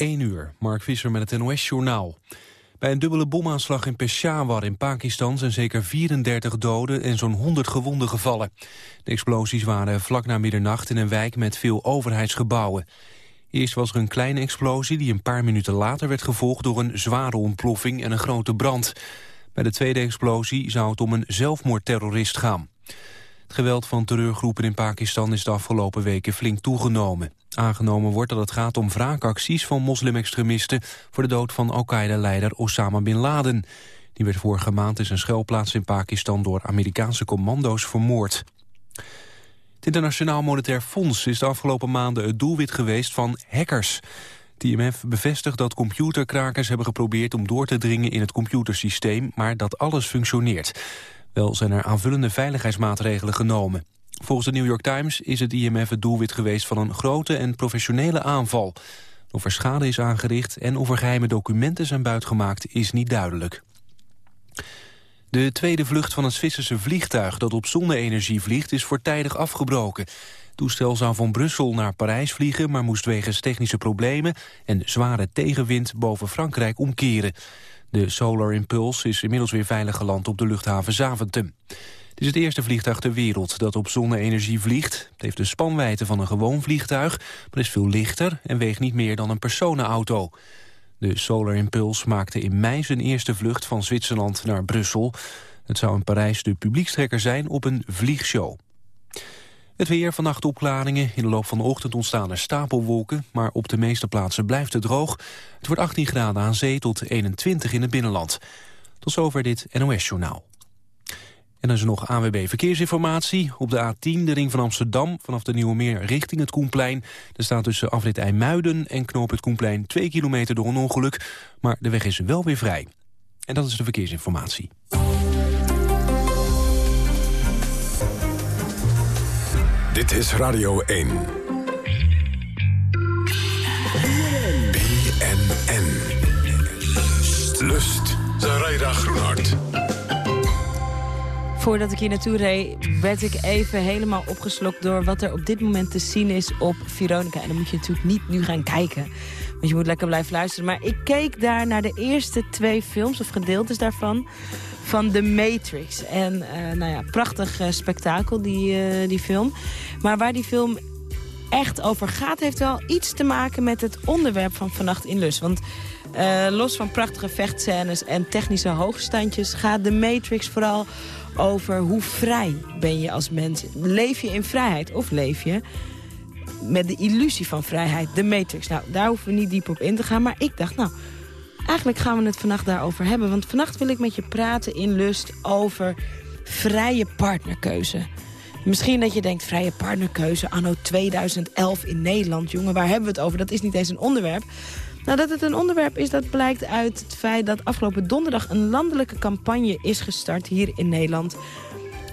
1 uur, Mark Visser met het NOS-journaal. Bij een dubbele bomaanslag in Peshawar in Pakistan zijn zeker 34 doden en zo'n 100 gewonden gevallen. De explosies waren vlak na middernacht in een wijk met veel overheidsgebouwen. Eerst was er een kleine explosie die een paar minuten later werd gevolgd door een zware ontploffing en een grote brand. Bij de tweede explosie zou het om een zelfmoordterrorist gaan. Het geweld van terreurgroepen in Pakistan is de afgelopen weken flink toegenomen. Aangenomen wordt dat het gaat om wraakacties van moslimextremisten... voor de dood van Al-Qaeda-leider Osama Bin Laden. Die werd vorige maand in zijn schuilplaats in Pakistan... door Amerikaanse commando's vermoord. Het Internationaal Monetair Fonds is de afgelopen maanden het doelwit geweest van hackers. Het IMF bevestigt dat computerkrakers hebben geprobeerd om door te dringen in het computersysteem, maar dat alles functioneert. Wel zijn er aanvullende veiligheidsmaatregelen genomen. Volgens de New York Times is het IMF het doelwit geweest van een grote en professionele aanval. Of er schade is aangericht en of er geheime documenten zijn buitgemaakt is niet duidelijk. De tweede vlucht van het Zwitserse vliegtuig dat op zonne-energie vliegt is voortijdig afgebroken. Het toestel zou van Brussel naar Parijs vliegen, maar moest wegens technische problemen en zware tegenwind boven Frankrijk omkeren. De Solar Impulse is inmiddels weer veilig geland op de luchthaven Zaventem. Het is het eerste vliegtuig ter wereld dat op zonne-energie vliegt. Het heeft de spanwijdte van een gewoon vliegtuig, maar is veel lichter en weegt niet meer dan een personenauto. De Solar Impulse maakte in mei zijn eerste vlucht van Zwitserland naar Brussel. Het zou in Parijs de publiekstrekker zijn op een vliegshow. Het weer, vannacht opklaringen. In de loop van de ochtend ontstaan er stapelwolken... maar op de meeste plaatsen blijft het droog. Het wordt 18 graden aan zee tot 21 in het binnenland. Tot zover dit NOS-journaal. En dan is er nog ANWB Verkeersinformatie. Op de A10, de ring van Amsterdam, vanaf de Nieuwe Meer richting het Koenplein. Er staat tussen afrit IJmuiden en knoop het Koenplein 2 kilometer door een ongeluk. Maar de weg is wel weer vrij. En dat is de verkeersinformatie. Dit is Radio 1. BNN. Lust. Zaraida Groenhart. Voordat ik hier naartoe reed, werd ik even helemaal opgeslokt... door wat er op dit moment te zien is op Veronica. En dan moet je natuurlijk niet nu gaan kijken. Want je moet lekker blijven luisteren. Maar ik keek daar naar de eerste twee films, of gedeeltes daarvan van The Matrix. En uh, nou ja, prachtig uh, spektakel, die, uh, die film. Maar waar die film echt over gaat... heeft wel iets te maken met het onderwerp van Vannacht in Lust. Want los van prachtige vechtscènes en technische hoogstandjes... gaat The Matrix vooral over hoe vrij ben je als mens. Leef je in vrijheid of leef je met de illusie van vrijheid, de Matrix. Nou, daar hoeven we niet diep op in te gaan. Maar ik dacht, nou, eigenlijk gaan we het vannacht daarover hebben. Want vannacht wil ik met je praten in lust over vrije partnerkeuze. Misschien dat je denkt, vrije partnerkeuze anno 2011 in Nederland. Jongen, waar hebben we het over? Dat is niet eens een onderwerp. Nou, dat het een onderwerp is, dat blijkt uit het feit dat afgelopen donderdag... een landelijke campagne is gestart hier in Nederland...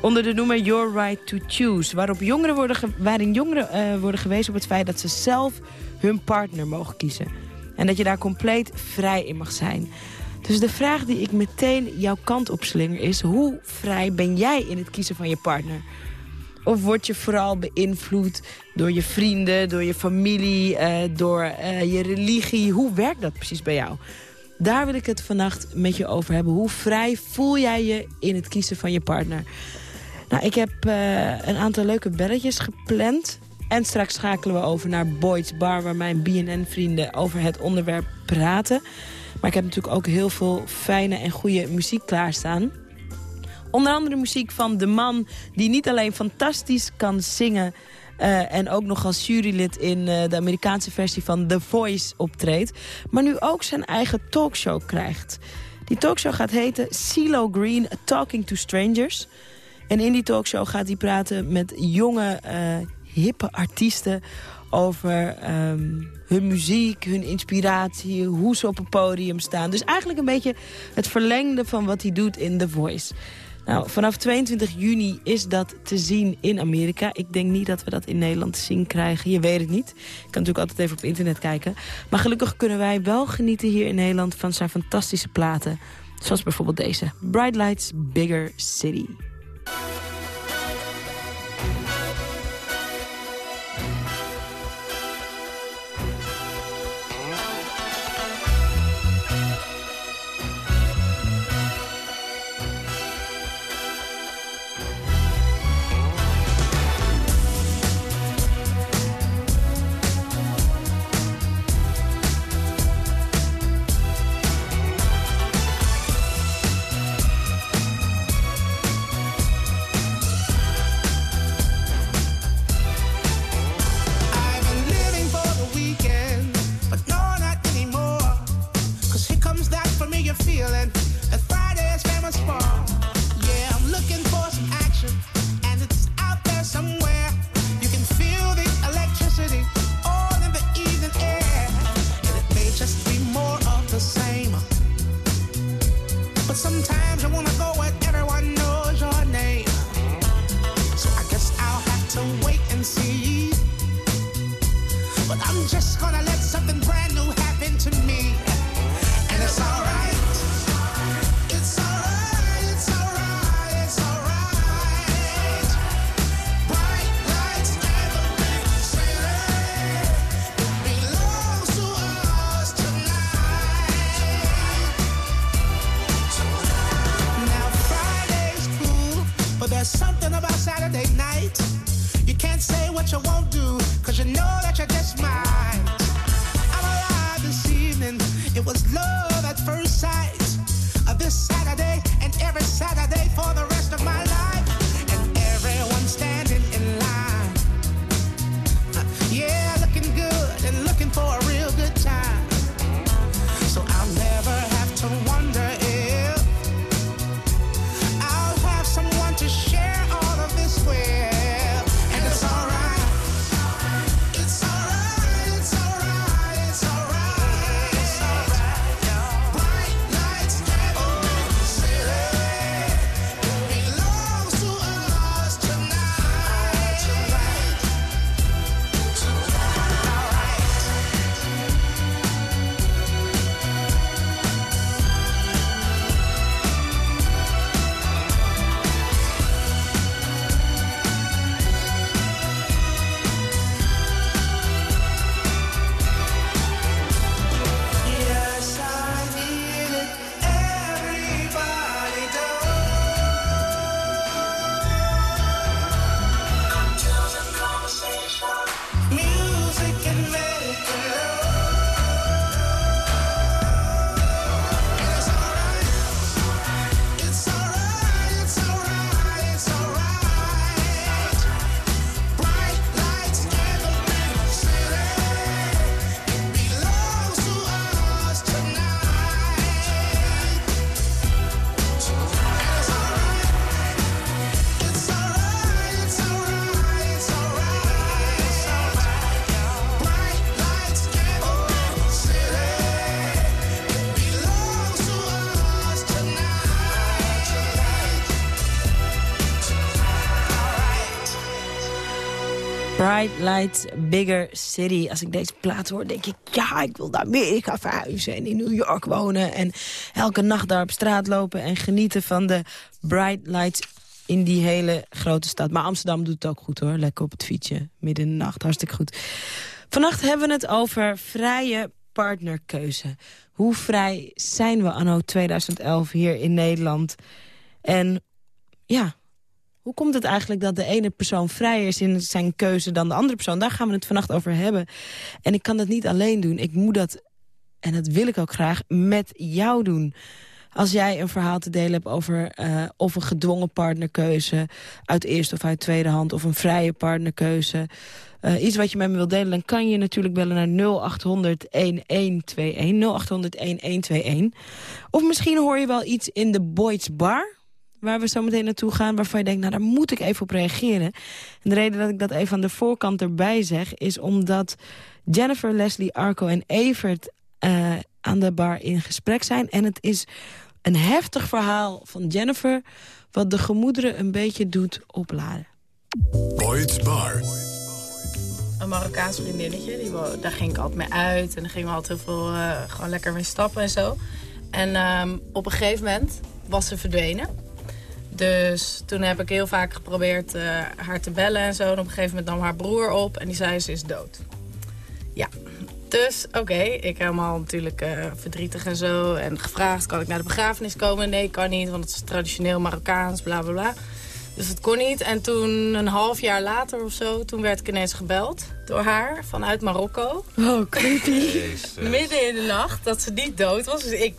onder de noemer Your Right to Choose... Waarop jongeren worden waarin jongeren uh, worden gewezen op het feit dat ze zelf hun partner mogen kiezen. En dat je daar compleet vrij in mag zijn. Dus de vraag die ik meteen jouw kant op slinger is... hoe vrij ben jij in het kiezen van je partner? Of word je vooral beïnvloed door je vrienden, door je familie, uh, door uh, je religie? Hoe werkt dat precies bij jou? Daar wil ik het vannacht met je over hebben. Hoe vrij voel jij je in het kiezen van je partner? Nou, ik heb uh, een aantal leuke belletjes gepland. En straks schakelen we over naar Boyd's Bar... waar mijn BNN-vrienden over het onderwerp praten. Maar ik heb natuurlijk ook heel veel fijne en goede muziek klaarstaan. Onder andere muziek van de man die niet alleen fantastisch kan zingen... Uh, en ook nog als jurylid in uh, de Amerikaanse versie van The Voice optreedt... maar nu ook zijn eigen talkshow krijgt. Die talkshow gaat heten CeeLo Green Talking to Strangers... En in die talkshow gaat hij praten met jonge, uh, hippe artiesten over um, hun muziek, hun inspiratie, hoe ze op een podium staan. Dus eigenlijk een beetje het verlengde van wat hij doet in The Voice. Nou, vanaf 22 juni is dat te zien in Amerika. Ik denk niet dat we dat in Nederland te zien krijgen. Je weet het niet. Je kan natuurlijk altijd even op internet kijken. Maar gelukkig kunnen wij wel genieten hier in Nederland van zijn fantastische platen. Zoals bijvoorbeeld deze. Bright Lights, Bigger City. Lights Bigger City. Als ik deze plaat hoor, denk ik... ja, ik wil naar Amerika verhuizen en in New York wonen... en elke nacht daar op straat lopen en genieten van de Bright Lights in die hele grote stad. Maar Amsterdam doet het ook goed hoor. Lekker op het fietsje, midden in de nacht. Hartstikke goed. Vannacht hebben we het over vrije partnerkeuze. Hoe vrij zijn we anno 2011 hier in Nederland? En ja, hoe komt het eigenlijk dat de ene persoon vrijer is in zijn keuze dan de andere persoon? Daar gaan we het vannacht over hebben. En ik kan dat niet alleen doen. Ik moet dat, en dat wil ik ook graag, met jou doen. Als jij een verhaal te delen hebt over uh, of een gedwongen partnerkeuze... uit eerste of uit tweede hand, of een vrije partnerkeuze... Uh, iets wat je met me wilt delen, dan kan je natuurlijk bellen naar 0800-1121. 0800-1121. Of misschien hoor je wel iets in de Boyd's Bar waar we zo meteen naartoe gaan... waarvan je denkt, nou, daar moet ik even op reageren. En de reden dat ik dat even aan de voorkant erbij zeg... is omdat Jennifer, Leslie, Arco en Evert uh, aan de bar in gesprek zijn. En het is een heftig verhaal van Jennifer... wat de gemoederen een beetje doet opladen. Boyd's Bar. Een Marokkaans vriendinnetje, die, daar ging ik altijd mee uit. En dan gingen we altijd heel veel uh, gewoon lekker mee stappen en zo. En um, op een gegeven moment was ze verdwenen. Dus toen heb ik heel vaak geprobeerd uh, haar te bellen en zo. En op een gegeven moment nam haar broer op en die zei ze is dood. Ja, dus oké, ik helemaal natuurlijk uh, verdrietig en zo. En gevraagd, kan ik naar de begrafenis komen? Nee, kan niet, want het is traditioneel Marokkaans, bla bla bla. Dus het kon niet. En toen, een half jaar later of zo, toen werd ik ineens gebeld door haar vanuit Marokko. Oh, creepy. Midden in de nacht, dat ze niet dood was. Dus ik,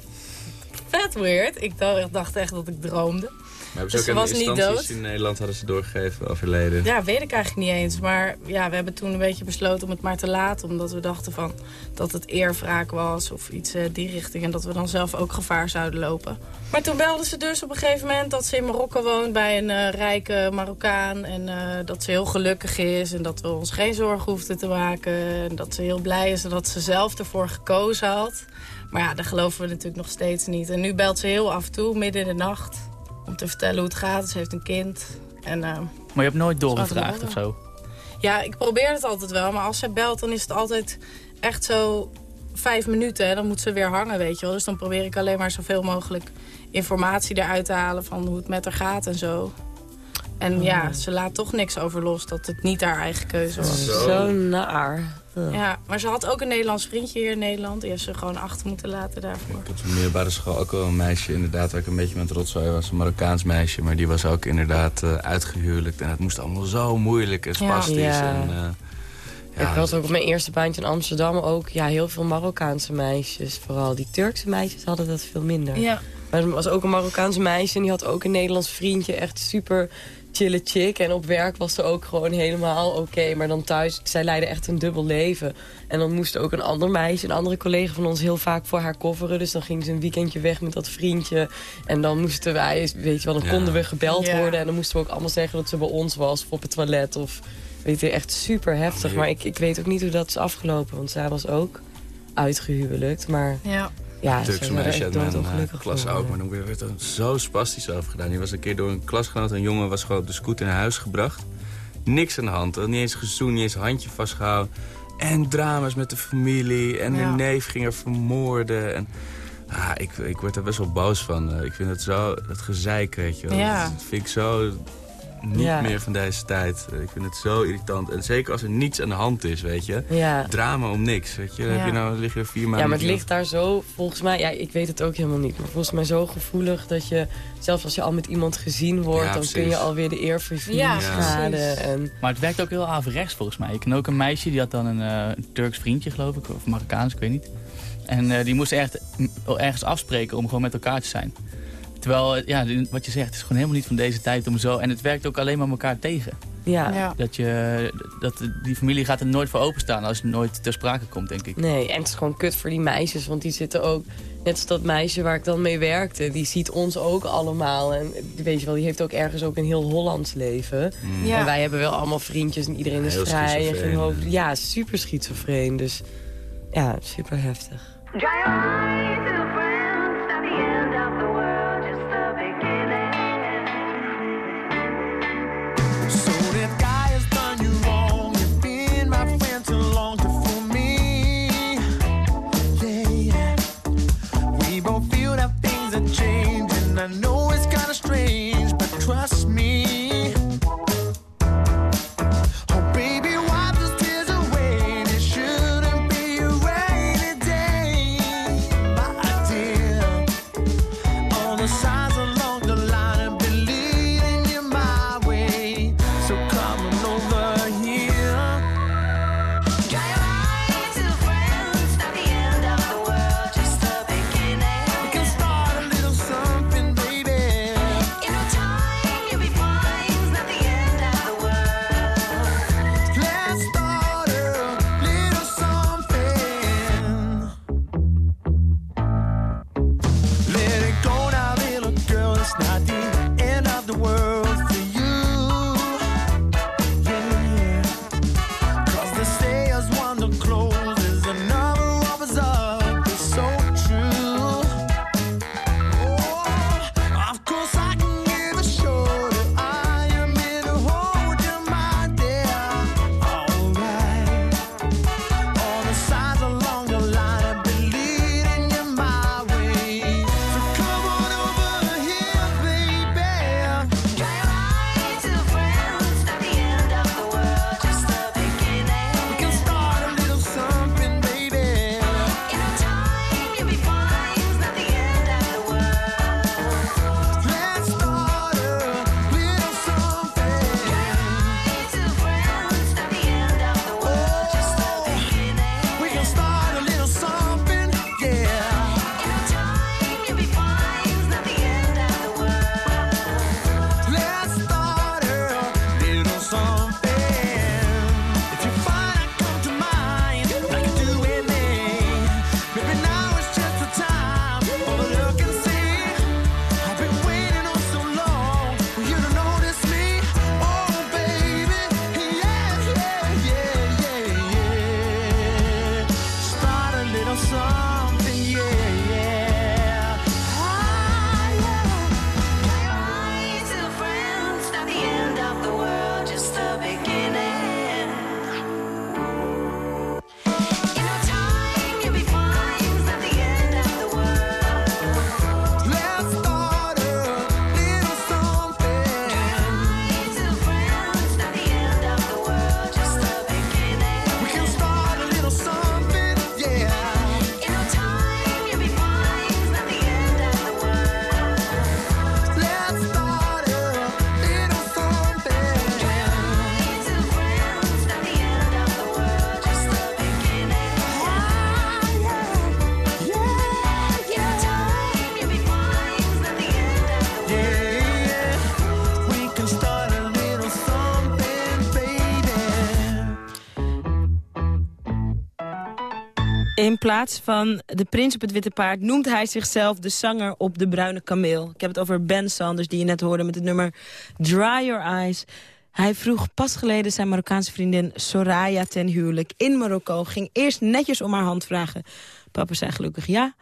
vet weird. Ik dacht echt dat ik droomde. Hebben ze dus ook aan de in Nederland hadden ze doorgegeven overleden? Ja, weet ik eigenlijk niet eens. Maar ja, we hebben toen een beetje besloten om het maar te laten. Omdat we dachten van dat het eerwraak was of iets uh, die richting. En dat we dan zelf ook gevaar zouden lopen. Maar toen belde ze dus op een gegeven moment dat ze in Marokko woont bij een uh, rijke Marokkaan. En uh, dat ze heel gelukkig is en dat we ons geen zorgen hoefden te maken. En dat ze heel blij is dat ze zelf ervoor gekozen had. Maar ja, daar geloven we natuurlijk nog steeds niet. En nu belt ze heel af en toe, midden in de nacht om te vertellen hoe het gaat. Ze heeft een kind. En, uh, maar je hebt nooit doorgevraagd of zo? Ja, ik probeer het altijd wel. Maar als zij belt, dan is het altijd echt zo vijf minuten en dan moet ze weer hangen, weet je wel. Dus dan probeer ik alleen maar zoveel mogelijk informatie eruit te halen... van hoe het met haar gaat en zo. En ja, oh. ze laat toch niks over los dat het niet haar eigen keuze was. Zo, naar. Ja, maar ze had ook een Nederlands vriendje hier in Nederland. Die heeft ze gewoon achter moeten laten daarvoor. Ik had op de middelbare school ook wel een meisje inderdaad... waar ik een beetje met rotzooi was. Een Marokkaans meisje. Maar die was ook inderdaad uh, uitgehuwelijkd. En het moest allemaal zo moeilijk en spastisch. Ja. En, uh, ik had ook op mijn eerste baantje in Amsterdam ook ja, heel veel Marokkaanse meisjes. Vooral die Turkse meisjes hadden dat veel minder. Ja. Maar er was ook een Marokkaanse meisje en die had ook een Nederlands vriendje. Echt super chille chick. En op werk was ze ook gewoon helemaal oké. Maar dan thuis, zij leidde echt een dubbel leven. En dan moest ook een ander meisje, een andere collega van ons... heel vaak voor haar kofferen. Dus dan ging ze een weekendje weg met dat vriendje. En dan moesten wij, weet je wel, dan konden we gebeld worden. En dan moesten we ook allemaal zeggen dat ze bij ons was. Of op het toilet. Of weet je, echt super heftig. Maar ik, ik weet ook niet hoe dat is afgelopen. Want zij was ook uitgehuwelijkt. Maar... Ja. Ja, Turkse meisje uit mijn uh, klas ook. Maar dan werd er zo spastisch over gedaan. Die was een keer door een klasgenoot, een jongen, was gewoon op de scooter naar huis gebracht. Niks aan de hand. Niet eens gezoend, niet eens handje vastgehouden. En drama's met de familie. En de neef ging er vermoorden. En, ah, ik, ik word er best wel boos van. Eh, ik vind het zo, dat gezeik, weet je wel. Ja. Dat vind ik zo niet meer van deze tijd. Ik vind het zo irritant. En zeker als er niets aan de hand is, weet je. Ja. Drama om niks, weet je. Heb je nou, lig je er vier maanden... Ja, maar het ligt daar zo, volgens mij... Ja, ik weet het ook helemaal niet. Maar volgens mij zo gevoelig dat je... Zelfs als je al met iemand gezien wordt... dan kun je alweer de eer voor je familie schaden. En... Maar het werkt ook heel averechts, volgens mij. Ik ken ook een meisje, die had dan een, uh, Turks vriendje, geloof ik. Of Marokkaans, ik weet niet. En uh, die moest echt, ergens afspreken om gewoon met elkaar te zijn. Terwijl, ja, wat je zegt, is gewoon helemaal niet van deze tijd om zo... En het werkt ook alleen maar elkaar tegen. Ja. Dat, je, dat die familie gaat er nooit voor openstaan als het nooit ter sprake komt, denk ik. Nee, en het is gewoon kut voor die meisjes, want die zitten ook... Net als dat meisje waar ik dan mee werkte, die ziet ons ook allemaal. En weet je wel, die heeft ook ergens ook een heel Hollands leven. Mm. Ja. En wij hebben wel allemaal vriendjes en iedereen is vrij. En geen hoofd. Ja, super schizofreen. Dus ja, super heftig. In plaats van de prins op het witte paard noemt hij zichzelf de zanger op de bruine kameel. Ik heb het over Ben Sanders, die je net hoorde met het nummer Dry Your Eyes. Hij vroeg pas geleden zijn Marokkaanse vriendin Soraya ten huwelijk in Marokko. Ging eerst netjes om haar hand vragen. Papa zei gelukkig ja.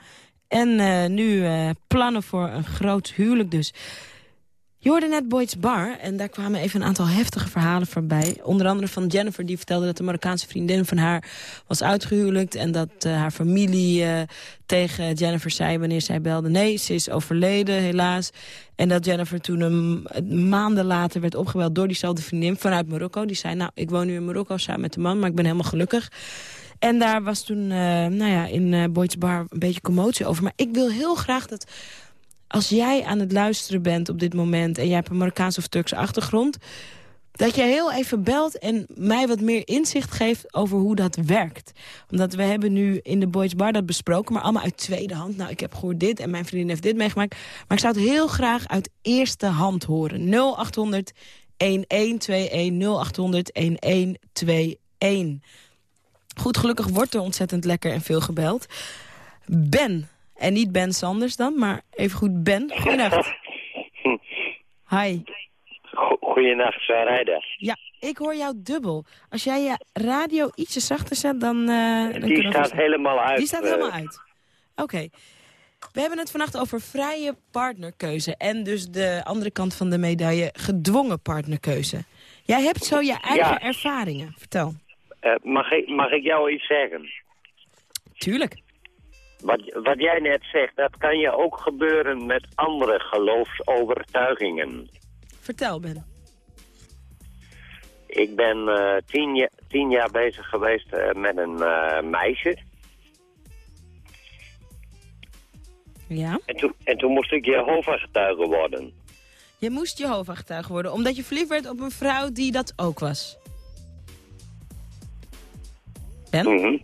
En uh, nu uh, plannen voor een groot huwelijk dus. Je hoorde net Boyd's Bar en daar kwamen even een aantal heftige verhalen voorbij. Onder andere van Jennifer die vertelde dat de Marokkaanse vriendin van haar was uitgehuwelijkt. En dat uh, haar familie uh, tegen Jennifer zei wanneer zij belde... nee, ze is overleden, helaas. En dat Jennifer toen een, maanden later werd opgebeld door diezelfde vriendin vanuit Marokko. Die zei, nou, ik woon nu in Marokko samen met de man, maar ik ben helemaal gelukkig. En daar was toen, uh, nou ja, in uh, Boyd's Bar een beetje commotie over. Maar ik wil heel graag dat als jij aan het luisteren bent op dit moment... en jij hebt een Marokkaanse of Turkse achtergrond... dat je heel even belt en mij wat meer inzicht geeft over hoe dat werkt. Omdat we hebben nu in de Boys Bar dat besproken... maar allemaal uit tweede hand. Nou, ik heb gehoord dit en mijn vriendin heeft dit meegemaakt. Maar ik zou het heel graag uit eerste hand horen. 0800 1121 0800 1121. Goed, gelukkig wordt er ontzettend lekker en veel gebeld. Ben en niet Ben Sanders dan, maar even goed Ben. Goedenacht. Hi. Goedenacht, Sarayda. Ja, ik hoor jou dubbel. Als jij je radio ietsje zachter zet, dan... Uh, dan Die staat helemaal uit. Die staat helemaal uit. Oké. We hebben het vannacht over vrije partnerkeuze. En dus de andere kant van de medaille, gedwongen partnerkeuze. Jij hebt zo je eigen ervaringen. Vertel. Uh, mag, ik, mag ik jou iets zeggen? Tuurlijk. Wat, wat jij net zegt, dat kan je ook gebeuren met andere geloofsovertuigingen. Vertel, Ben. Ik ben uh, tien, tien, jaar bezig geweest uh, met een uh, meisje. Ja. En toen, en toen moest ik Jehovah-getuige worden. Je moest Jehovah-getuige worden, omdat je verliefd werd op een vrouw die dat ook was. Ben? Mm -hmm.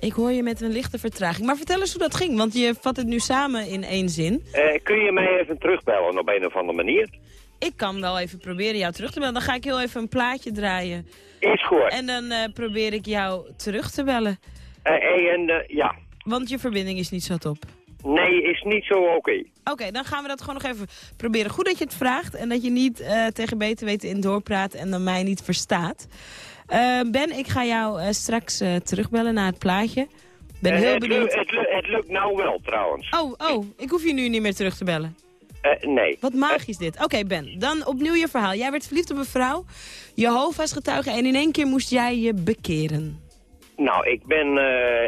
Ik hoor je met een lichte vertraging. Maar vertel eens hoe dat ging, want je vat het nu samen in één zin. Uh, kun je mij even terugbellen op een of andere manier? Ik kan wel even proberen jou terug te bellen. Dan ga ik heel even een plaatje draaien. Is goed. En dan uh, probeer ik jou terug te bellen. Uh, en, ja. Want je verbinding is niet zo top. Nee, is niet zo oké. Okay. Oké, okay, dan gaan we dat gewoon nog even proberen. Goed dat je het vraagt en dat je niet tegen beter weten in doorpraat en dan mij niet verstaat. Uh, ben, ik ga jou uh, straks uh, terugbellen naar het plaatje. Ben heel het benieuwd. Het, het, het, lukt nou wel, trouwens. Oh, oh, ik hoef je nu niet meer terug te bellen. nee. Wat magisch dit. Oké, okay, Ben, dan opnieuw je verhaal. Jij werd verliefd op een vrouw, Jehovah's getuige... en in één keer moest jij je bekeren. Nou, ik ben...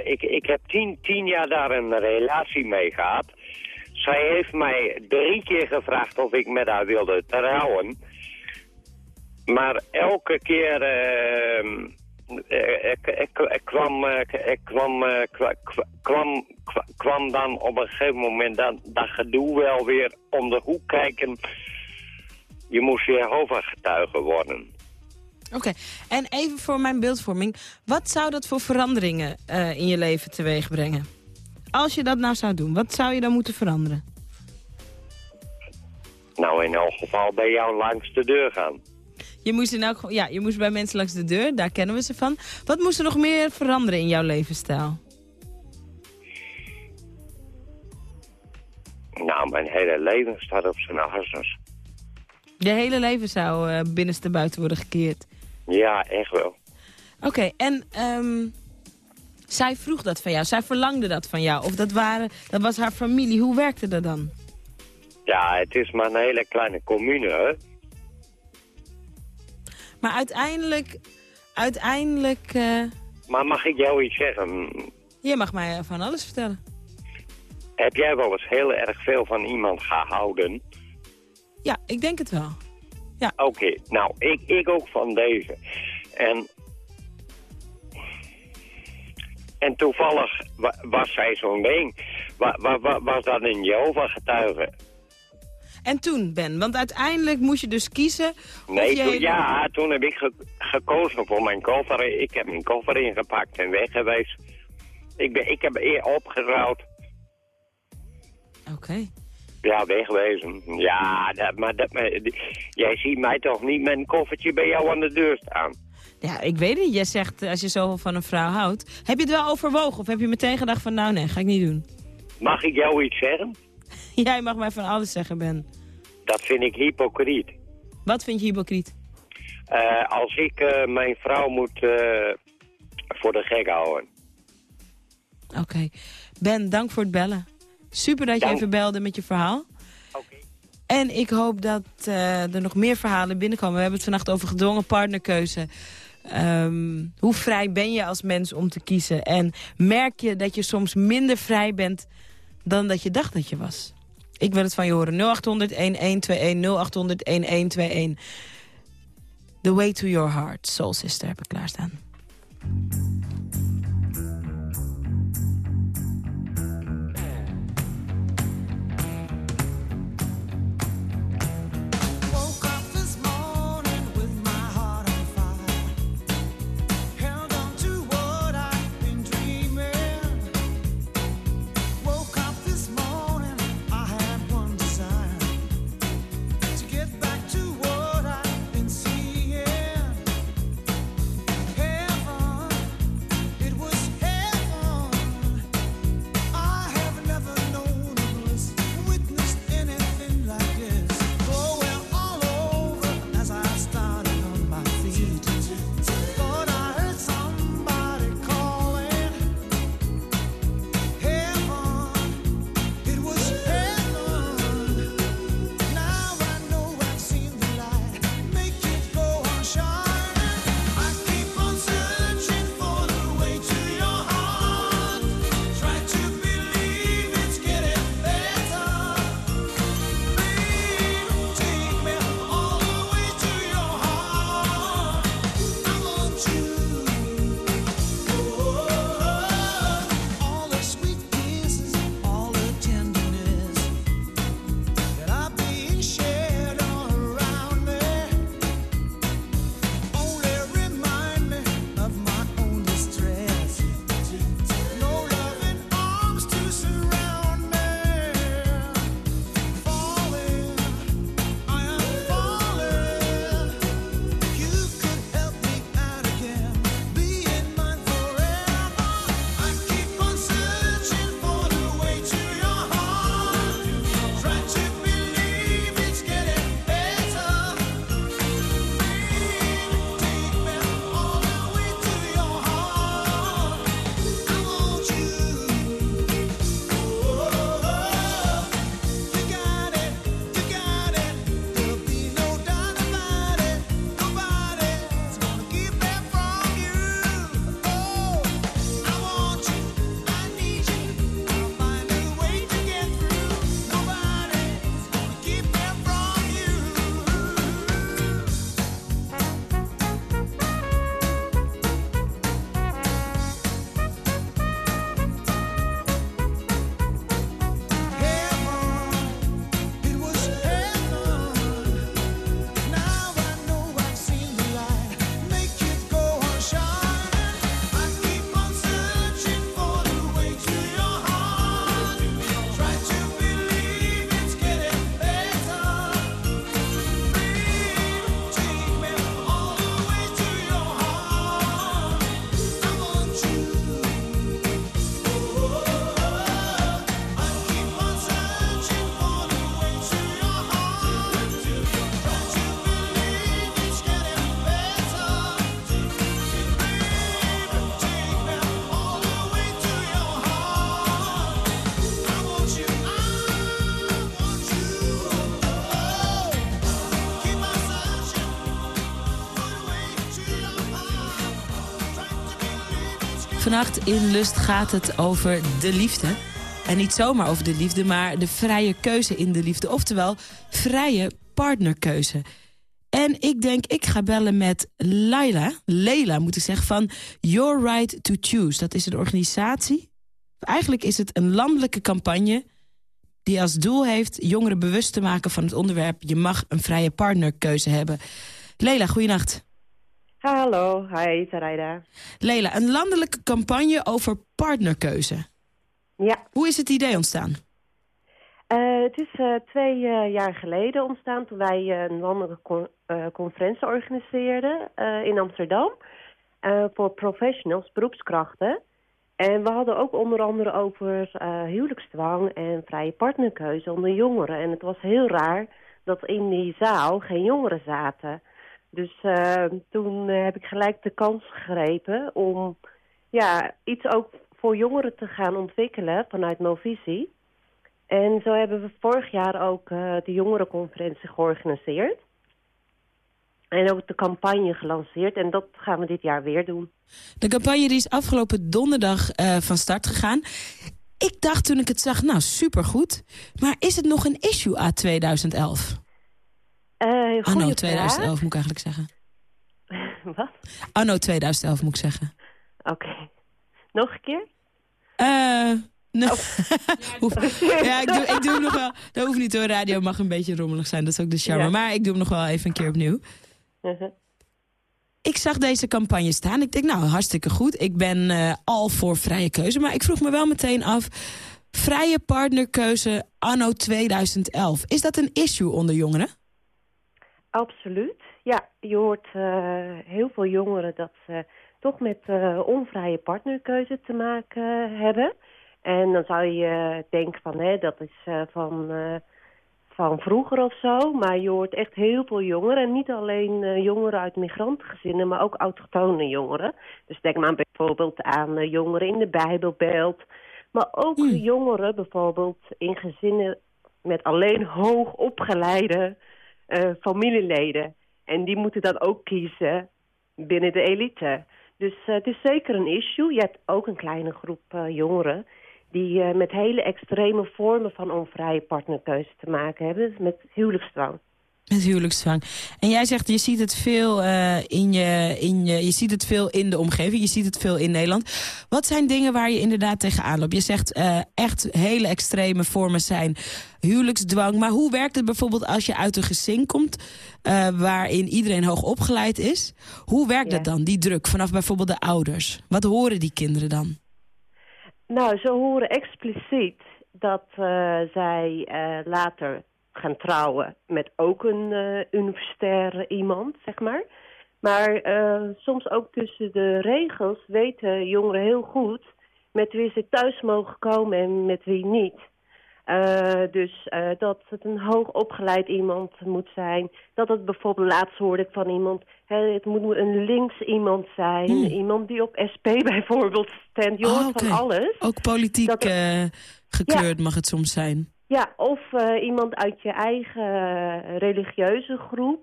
ik, ik heb tien, tien jaar daar een relatie mee gehad. Zij heeft mij drie keer gevraagd of ik met haar wilde trouwen... Maar elke keer kwam, kwam, kwam, kwam dan op een gegeven moment dat, dat gedoe wel weer om de hoek kijken. Je moest Jehovah getuige worden. Oké, okay. en even voor mijn beeldvorming. Wat zou dat voor veranderingen uh, in je leven teweeg brengen? Als je dat nou zou doen, wat zou je dan moeten veranderen? Nou, in elk geval bij jou langs de deur gaan. Je moest, in elk, ja, je moest bij mensen langs de deur, daar kennen we ze van. Wat moest er nog meer veranderen in jouw levensstijl? Nou, mijn hele leven staat op zijn hassers. Je hele leven zou uh, binnenste buiten worden gekeerd? Ja, echt wel. Oké, okay, en um, zij vroeg dat van jou, zij verlangde dat van jou. Of dat, waren, dat was haar familie, hoe werkte dat dan? Ja, het is maar een hele kleine commune, hè? Maar uiteindelijk... Uiteindelijk... Uh... Maar mag ik jou iets zeggen? Je mag mij van alles vertellen. Heb jij wel eens heel erg veel van iemand gehouden? Ja, ik denk het wel. Ja. Oké, okay, nou, ik, ik ook van deze. En, en toevallig was zij zo'n ding. Was, was, was dat een Jehovah-getuige? En toen, Ben? Want uiteindelijk moest je dus kiezen... Nee, je... toen, ja, toen heb ik ge gekozen voor mijn koffer. Ik heb mijn koffer ingepakt en weg geweest. Ik, ben, ik heb eer opgerouwd. Oké. Okay. Ja, wegwezen. Ja, dat, maar, dat, maar jij ziet mij toch niet met een koffertje bij jou aan de deur staan? Ja, ik weet niet. Jij zegt als je zoveel van een vrouw houdt. Heb je het wel overwogen of heb je meteen gedacht van nou nee, ga ik niet doen? Mag ik jou iets zeggen? Jij mag mij van alles zeggen, Ben. Dat vind ik hypocriet. Wat vind je hypocriet? Uh, als ik uh, mijn vrouw moet uh, voor de gek houden. Oké. Okay. Ben, dank voor het bellen. Super dat je even belde met je verhaal. Oké. Okay. En ik hoop dat er nog meer verhalen binnenkomen. We hebben het vannacht over gedwongen partnerkeuze. Um, hoe vrij ben je als mens om te kiezen? En merk je dat je soms minder vrij bent dan dat je dacht dat je was? Ik wil het van je horen. 0800-1121, 0800-1121. The Way to Your Heart, Soul Sister heb ik klaarstaan. Vannacht in Lust gaat het over de liefde. En niet zomaar over de liefde, maar de vrije keuze in de liefde. Oftewel, vrije partnerkeuze. En ik denk, ik ga bellen met Laila, Leila moet ik zeggen, van Your Right to Choose. Dat is een organisatie. Eigenlijk is het een landelijke campagne die als doel heeft jongeren bewust te maken van het onderwerp... je mag een vrije partnerkeuze hebben. Leila, goeienacht. Hallo, hi Taraida. Lela, een landelijke campagne over partnerkeuze. Ja. Hoe is het idee ontstaan? Uh, het is uh, twee uh, jaar geleden ontstaan toen wij een landelijke con conferentie organiseerden in Amsterdam. voor professionals, beroepskrachten. En we hadden ook onder andere over huwelijksdwang en vrije partnerkeuze onder jongeren. En het was heel raar dat in die zaal geen jongeren zaten. Dus uh, toen heb ik gelijk de kans gegrepen om ja, iets ook voor jongeren te gaan ontwikkelen vanuit Movisie. En zo hebben we vorig jaar ook uh, de jongerenconferentie georganiseerd. En ook de campagne gelanceerd. En dat gaan we dit jaar weer doen. De campagne is afgelopen donderdag van start gegaan. Ik dacht toen ik het zag, nou supergoed. Maar is het nog een issue A 2011? Uh, Anno 2011 moet ik eigenlijk zeggen. Wat? Anno 2011 moet ik zeggen. Oké. Okay. Nog een keer? Eh... No. Oh. ja, ik doe, ik doe hem nog wel. Dat hoeft niet hoor, radio mag een beetje rommelig zijn. Dat is ook de charme. Ja. Maar ik doe hem nog wel even een keer opnieuw. Uh -huh. Ik zag deze campagne staan. Ik denk, nou, hartstikke goed. Ik ben uh, al voor vrije keuze. Maar ik vroeg me wel meteen af... vrije partnerkeuze anno 2011. Is dat een issue onder jongeren? Absoluut. Ja, je hoort uh, heel veel jongeren dat ze toch met uh, onvrije partnerkeuze te maken hebben. En dan zou je denken van, hè, dat is uh, van, van vroeger of zo. Maar je hoort echt heel veel jongeren. En niet alleen jongeren uit migrantengezinnen, maar ook autochtone jongeren. Dus denk maar bijvoorbeeld aan jongeren in de Bijbelbelt. Maar ook mm. jongeren bijvoorbeeld in gezinnen met alleen hoog opgeleide familieleden. En die moeten dan ook kiezen binnen de elite. Dus het is zeker een issue. Je hebt ook een kleine groep jongeren die met hele extreme vormen van onvrije partnerkeuze te maken hebben. Met huwelijksdwang. Met huwelijksdwang. En jij zegt, je ziet het veel uh, in je, in je, je ziet het veel in de omgeving, je ziet het veel in Nederland. Wat zijn dingen waar je inderdaad tegenaan loopt? Je zegt uh, echt hele extreme vormen zijn huwelijksdwang. Maar hoe werkt het bijvoorbeeld als je uit een gezin komt uh, waarin iedereen hoog opgeleid is? Hoe werkt ja. dat dan, die druk, vanaf bijvoorbeeld de ouders? Wat horen die kinderen dan? Nou, ze horen expliciet dat zij later gaan trouwen met ook een uh, universitair iemand, zeg maar. Maar soms ook tussen de regels weten jongeren heel goed met wie ze thuis mogen komen en met wie niet. Uh, dus uh, dat het een hoogopgeleid iemand moet zijn. Dat het bijvoorbeeld laatst hoorde ik van iemand... Hè, het moet een links iemand zijn. Hmm. Iemand die op SP bijvoorbeeld stemt. Je hoort oh, okay. van alles. Ook politiek uh, gekleurd ja, mag het soms zijn. Ja, of iemand uit je eigen religieuze groep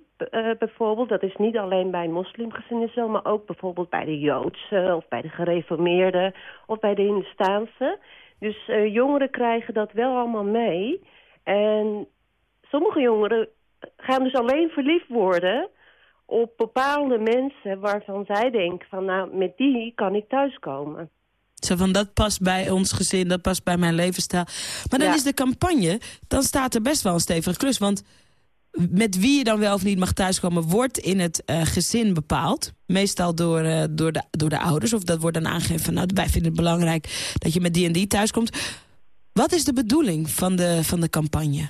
bijvoorbeeld. Dat is niet alleen bij moslimgezinnen zo... maar ook bijvoorbeeld bij de Joodse of bij de gereformeerden... of bij de Hindustaanse... Dus jongeren krijgen dat wel allemaal mee. En sommige jongeren gaan dus alleen verliefd worden op bepaalde mensen waarvan zij denken van nou met die kan ik thuiskomen. Zo van dat past bij ons gezin, dat past bij mijn levensstijl. Maar dan ja. is de campagne, dan staat er best wel een stevige klus. Want met wie je dan wel of niet mag thuiskomen... wordt in het uh, gezin bepaald. Meestal door, uh, door, de, door de ouders. Of dat wordt dan aangegeven van... nou, wij vinden het belangrijk dat je met die en die thuiskomt. Wat is de bedoeling van de, van de campagne?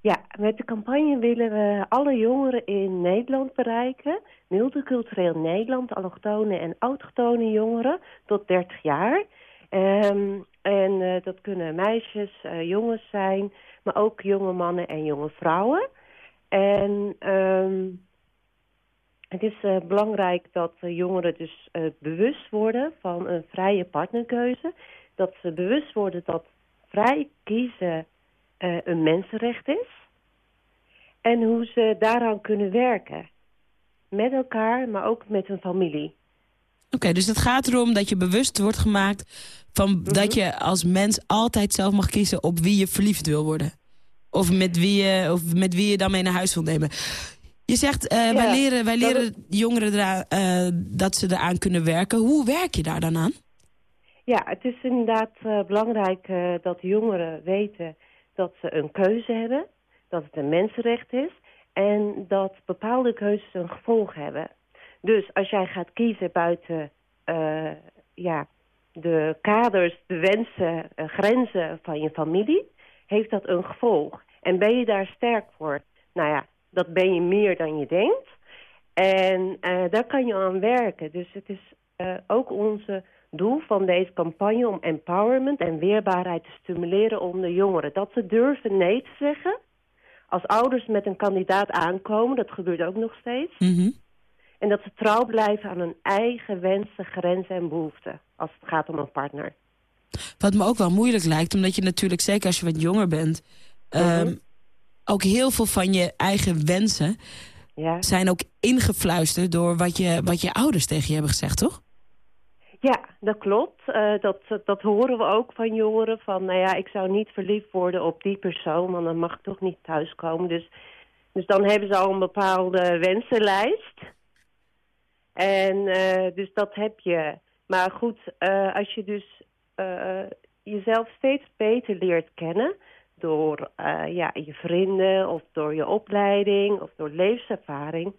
Ja, met de campagne willen we alle jongeren in Nederland bereiken. Multicultureel Nederland, allochtone en autochtone jongeren tot 30 jaar. Um, en uh, dat kunnen meisjes, jongens zijn, maar ook jonge mannen en jonge vrouwen. En um, het is uh, belangrijk dat jongeren dus bewust worden van een vrije partnerkeuze. Dat ze bewust worden dat vrij kiezen een mensenrecht is. En hoe ze daaraan kunnen werken. Met elkaar, maar ook met hun familie. Oké, okay, dus het gaat erom dat je bewust wordt gemaakt... van mm -hmm. dat je als mens altijd zelf mag kiezen op wie je verliefd wil worden. Of met wie je, of met wie je dan mee naar huis wilt nemen. Je zegt, uh, ja, wij leren, wij leren het... jongeren eraan, uh, dat ze eraan kunnen werken. Hoe werk je daar dan aan? Ja, het is inderdaad uh, belangrijk dat jongeren weten dat ze een keuze hebben. Dat het een mensenrecht is. En dat bepaalde keuzes een gevolg hebben. Dus als jij gaat kiezen buiten ja, de kaders, de wensen, grenzen van je familie heeft dat een gevolg. En ben je daar sterk voor? Nou ja, dat ben je meer dan je denkt. En daar kan je aan werken. Dus het is ook onze doel van deze campagne om empowerment en weerbaarheid te stimuleren onder jongeren. Dat ze durven nee te zeggen als ouders met een kandidaat aankomen. Dat gebeurt ook nog steeds. Mhm. En dat ze trouw blijven aan hun eigen wensen, grenzen en behoeften als het gaat om een partner. Wat me ook wel moeilijk lijkt, omdat je natuurlijk, zeker als je wat jonger bent... Ehm, mhm. ook heel veel van je eigen wensen ja. zijn ook ingefluisterd... door wat je, wat je ouders tegen je hebben gezegd, toch? Ja, dat klopt. Uh, dat, dat horen we ook van jongeren. Van, nou ja, ik zou niet verliefd worden op die persoon, want dan mag ik toch niet thuiskomen. Dus, dus dan hebben ze al een bepaalde wensenlijst. En uh, dus dat heb je. Maar goed, uh, als je dus jezelf steeds beter leert kennen... door ja, je vrienden of door je opleiding of door levenservaring...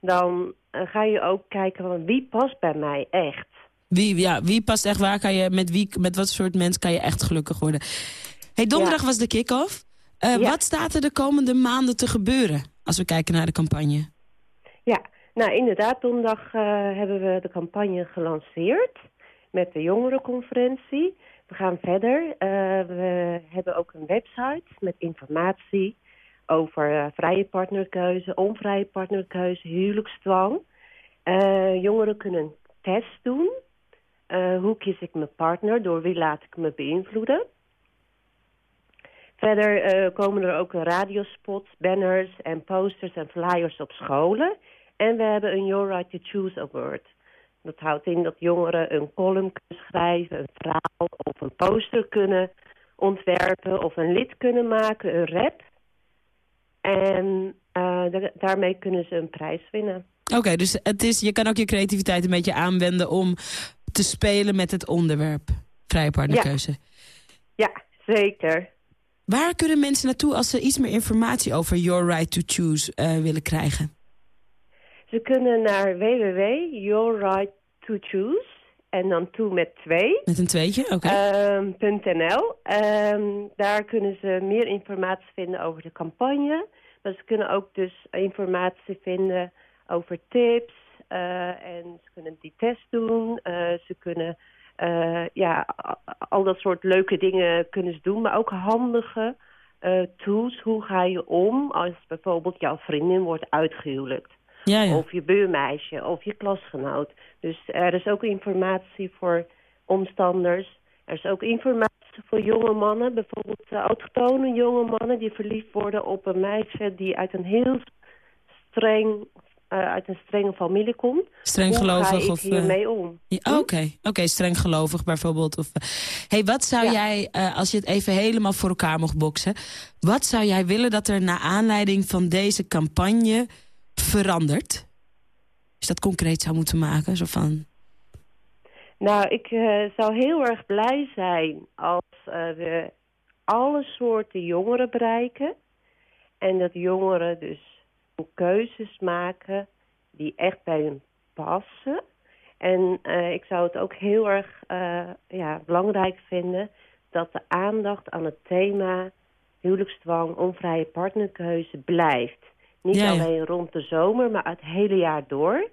dan ga je ook kijken van wie past bij mij echt... Wie, ja, wie past echt waar? Kan je, met, wie, met wat soort mensen kan je echt gelukkig worden? Hey, donderdag was de kick-off. Uh, Wat staat er de komende maanden te gebeuren als we kijken naar de campagne? Ja, nou inderdaad, donderdag uh, hebben we de campagne gelanceerd met de jongerenconferentie. We gaan verder. Uh, we hebben ook een website met informatie over vrije partnerkeuze, onvrije partnerkeuze, huwelijksdwang. jongeren kunnen een test doen uh, hoe kies ik mijn partner? Door wie laat ik me beïnvloeden? Verder uh, komen er ook radiospots, banners en posters en flyers op scholen. En we hebben een Your Right to Choose Award. Dat houdt in dat jongeren een column kunnen schrijven, een verhaal of een poster kunnen ontwerpen... of een lid kunnen maken, een rap. En uh, daarmee kunnen ze een prijs winnen. Oké, dus het is, je kan ook je creativiteit een beetje aanwenden om te spelen met het onderwerp vrije partnerkeuze. Ja, ja zeker. Waar kunnen mensen naartoe als ze iets meer informatie over Your Right to Choose uh, willen krijgen? Ze kunnen naar www.yourrighttochoose en dan toe met twee. Met een tweetje, oké. Okay. Um, .nl. Um, daar kunnen ze meer informatie vinden over de campagne. Maar ze kunnen ook dus informatie vinden over tips, en ze kunnen die test doen. Uh, ze kunnen uh, ja, al dat soort leuke dingen kunnen ze doen. Maar ook handige tools. Hoe ga je om als bijvoorbeeld jouw vriendin wordt uitgehuwelijkt? Ja, ja. Of je buurmeisje, of je klasgenoot. Dus er is ook informatie voor omstanders. Er is ook informatie voor jonge mannen. Bijvoorbeeld autochtone jonge mannen die verliefd worden op een meisje... die uit een heel streng uh, uit een strenge familie komt. Streng gelovig? Hoe ga ik hiermee uh, om? Oké, oké, okay. streng gelovig bijvoorbeeld. Of, uh, hey, wat zou ja. jij, als je het even helemaal voor elkaar mocht boksen... wat zou jij willen dat er naar aanleiding van deze campagne verandert? Als je dat concreet zou moeten maken, zo van... Nou, ik zou heel erg blij zijn als we alle soorten jongeren bereiken... en dat jongeren dus keuzes maken die echt bij hun passen. En uh, ik zou het ook heel erg uh, ja, belangrijk vinden dat de aandacht aan het thema huwelijksdwang, onvrije partnerkeuze blijft. Niet ja, ja. alleen rond de zomer, maar het hele jaar door.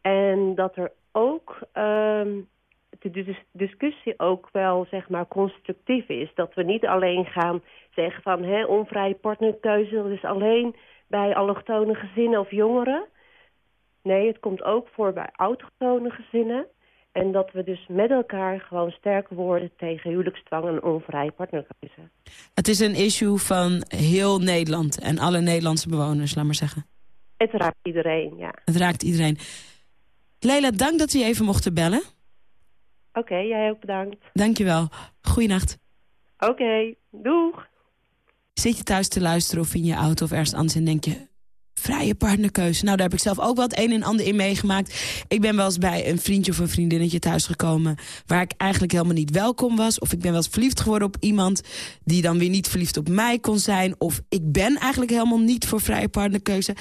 En dat er ook um, de discussie ook wel zeg maar constructief is. Dat we niet alleen gaan zeggen van hè, onvrije partnerkeuze, dat is alleen bij allochtone gezinnen of jongeren. Nee, het komt ook voor bij autochtone gezinnen. En dat we dus met elkaar gewoon sterker worden tegen huwelijksdwang en onvrije partnerkeuze. Het is een issue van heel Nederland en alle Nederlandse bewoners, laat maar zeggen. Het raakt iedereen, ja. Het raakt iedereen. Leila, dank dat je even mochten bellen. Oké, okay, jij ook bedankt. Dankjewel. Goeienacht. Oké, okay, doeg. Zit je thuis te luisteren of in je auto of ergens anders en denk je... vrije partnerkeuze. Nou, daar heb ik zelf ook wat een en ander in meegemaakt. Ik ben wel eens bij een vriendje of een vriendinnetje thuisgekomen... waar ik eigenlijk helemaal niet welkom was. Of ik ben wel eens verliefd geworden op iemand... die dan weer niet verliefd op mij kon zijn. Of ik ben eigenlijk helemaal niet voor vrije partnerkeuze.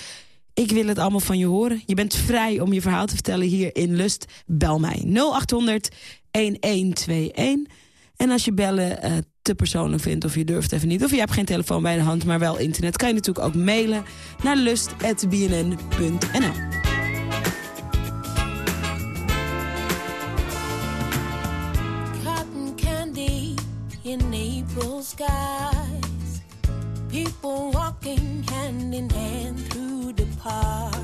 Ik wil het allemaal van je horen. Je bent vrij om je verhaal te vertellen hier in Lust. Bel mij 0800 1121. En als je bellen... Uh, te persoonlijk vindt of je durft even niet... of je hebt geen telefoon bij de hand, maar wel internet... kan je natuurlijk ook mailen naar lust.bnn.nl. skies. People walking hand in hand through the park.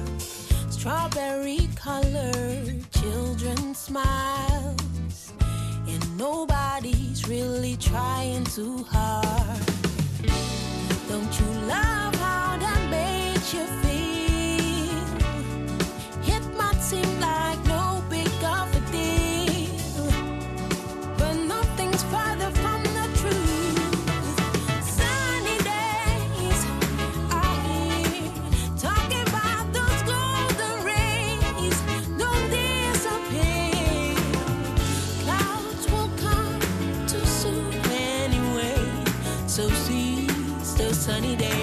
Strawberry colored children smiles. And really trying too hard. Don't you love how that makes you feel? sunny day.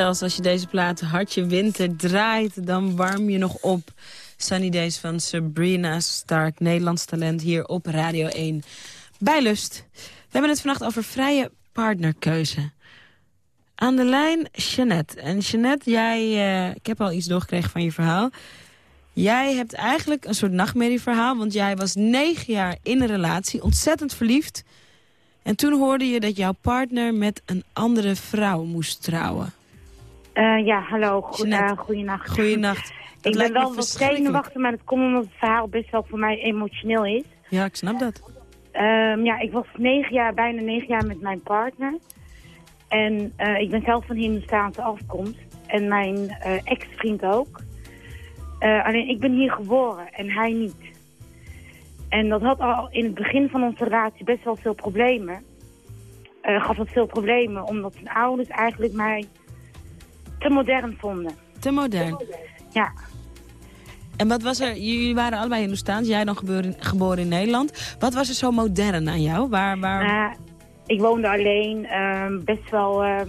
Zelfs als je deze plaat Hartje Winter draait... dan warm je nog op. Sunny Days van Sabrina Stark, Nederlands talent hier op Radio 1. Bij Lust. We hebben het vannacht over vrije partnerkeuze. Aan de lijn Jeannette. En Jeannette, jij, uh, ik heb al iets doorgekregen van je verhaal. Jij hebt eigenlijk een soort nachtmerrieverhaal... want jij was negen jaar in een relatie, ontzettend verliefd... En toen hoorde je dat jouw partner met een andere vrouw moest trouwen. Uh, ja, hallo. Go uh, goeienacht. Goeienacht. ik ben wel wat zenuwachtig, maar het komt omdat het verhaal best wel voor mij emotioneel is. Ja, ik snap dat. Um, ja, ik was negen jaar, bijna negen jaar met mijn partner. En uh, ik ben zelf van Hindustaanse afkomst. En mijn ex-vriend ook. alleen ik ben hier geboren en hij niet. En dat had al in het begin van onze relatie best wel veel problemen. gaf het veel problemen, omdat zijn ouders eigenlijk mij te modern vonden. Te modern? Ja. En wat was er, jullie waren allebei Hindoestaans, jij dan geboren, geboren in Nederland. Wat was er zo modern aan jou? Waar, waar... Uh, ik woonde alleen, uh, best wel uh,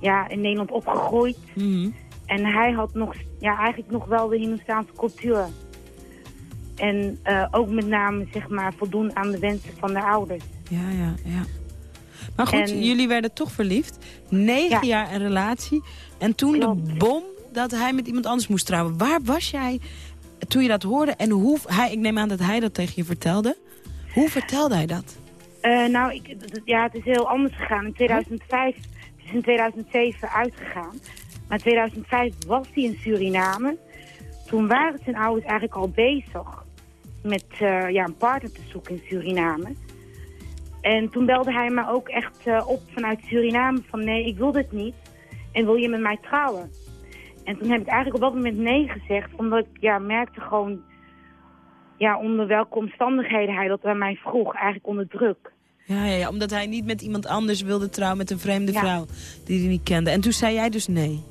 ja, in Nederland opgegroeid. Mm En hij had nog, ja, eigenlijk nog wel de Hindoestaanse cultuur. En uh, ook met name, zeg maar, voldoen aan de wensen van de ouders. Ja, ja, ja. Maar goed, jullie werden toch verliefd. Negen jaar een relatie. En toen de bom dat hij met iemand anders moest trouwen. Waar was jij toen je dat hoorde en hoe... Hij, ik neem aan dat hij dat tegen je vertelde. Hoe vertelde hij dat? Uh, nou, ik, ja, het is heel anders gegaan. In 2005, het is in 2007 uitgegaan. Maar in 2005 was hij in Suriname. Toen waren zijn ouders eigenlijk al bezig met uh, ja, een partner te zoeken in Suriname. En toen belde hij me ook echt uh, op vanuit Suriname van nee, ik wil dit niet. En wil je met mij trouwen? En toen heb ik eigenlijk op dat moment nee gezegd. Omdat ik ja, merkte gewoon ja, onder welke omstandigheden hij dat bij mij vroeg. Eigenlijk onder druk. Ja, ja, ja, omdat hij niet met iemand anders wilde trouwen met een vreemde vrouw die hij niet kende. En toen zei jij dus nee?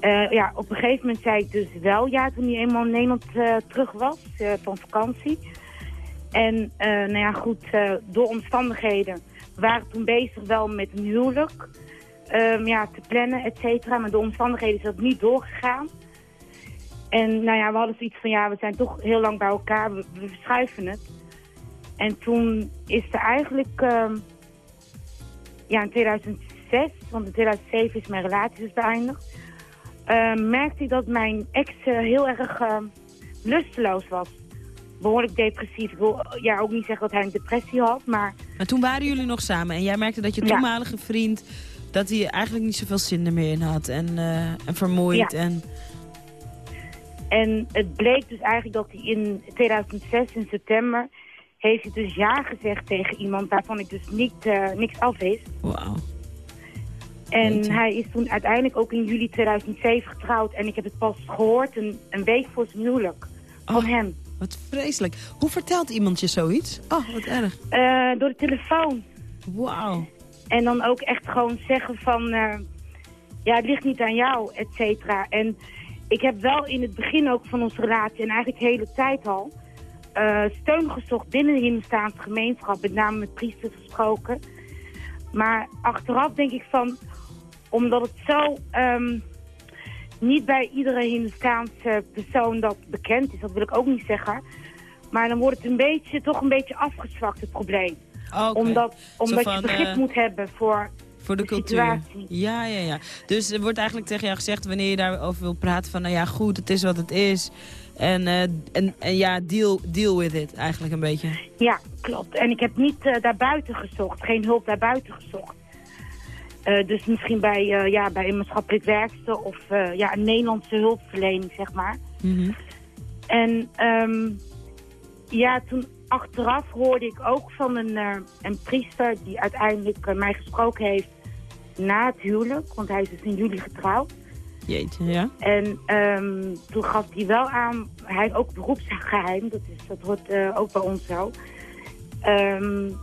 Uh, ja, op een gegeven moment zei ik dus wel ja toen hij eenmaal in Nederland uh, terug was van vakantie. En nou ja, goed, door omstandigheden waren toen bezig wel met een huwelijk um, ja, te plannen, et cetera. Maar door omstandigheden is dat niet doorgegaan. En nou ja, we hadden zoiets van, ja, we zijn toch heel lang bij elkaar, we, verschuiven het. En toen is er eigenlijk, uh, ja, in 2006, want in 2007 is mijn relatie dus beëindigd, uh, merkte ik dat mijn ex uh, heel erg lusteloos was. Behoorlijk depressief. Ik wil ja, ook niet zeggen dat hij een depressie had, maar... Maar toen waren jullie nog samen en jij merkte dat je toenmalige ja. vriend dat hij eigenlijk niet zoveel zin er meer in had. En, uh, en vermoeid. Ja. En... en het bleek dus eigenlijk dat hij in 2006, in september... heeft hij dus ja gezegd tegen iemand waarvan ik dus niet, uh, niks af wist. Wauw. En hij is toen uiteindelijk ook in juli 2007 getrouwd. En ik heb het pas gehoord een, een week voor zijn huwelijk. Van oh, hem. Wat vreselijk. Hoe vertelt iemand je zoiets? Oh, wat erg. Uh, door de telefoon. Wauw. En dan ook echt gewoon zeggen van... Uh, ja, het ligt niet aan jou, et cetera. En ik heb wel in het begin ook van onze relatie... en eigenlijk de hele tijd al... Uh, steun gezocht binnen de Hindustaanse gemeenschap. Met name met priesters gesproken. Maar achteraf denk ik van... omdat het zo... Um, niet bij iedere Hindustaanse persoon dat bekend is, dat wil ik ook niet zeggen. Maar dan wordt het een beetje, toch een beetje afgezwakt, het probleem. Okay. Omdat, omdat van, je begrip uh, moet hebben voor, voor de, de cultuur. situatie. Ja, ja, ja. Dus er wordt eigenlijk tegen jou gezegd, wanneer je daarover wil praten, van nou ja, goed, het is wat het is. En, uh, en, en ja, deal, deal with it, eigenlijk een beetje. Ja, klopt. En ik heb niet uh, daarbuiten gezocht, geen hulp daarbuiten gezocht. Uh, dus misschien bij, uh, ja, bij een maatschappelijk werkster of uh, ja, een Nederlandse hulpverlening, zeg maar. Mm -hmm. En um, ja, toen achteraf hoorde ik ook van een, een priester die uiteindelijk mij gesproken heeft na het huwelijk. Want hij is dus in juli getrouwd. Jeetje, ja. En um, toen gaf hij wel aan, hij ook beroepsgeheim, dat, is, dat hoort ook bij ons zo. Um,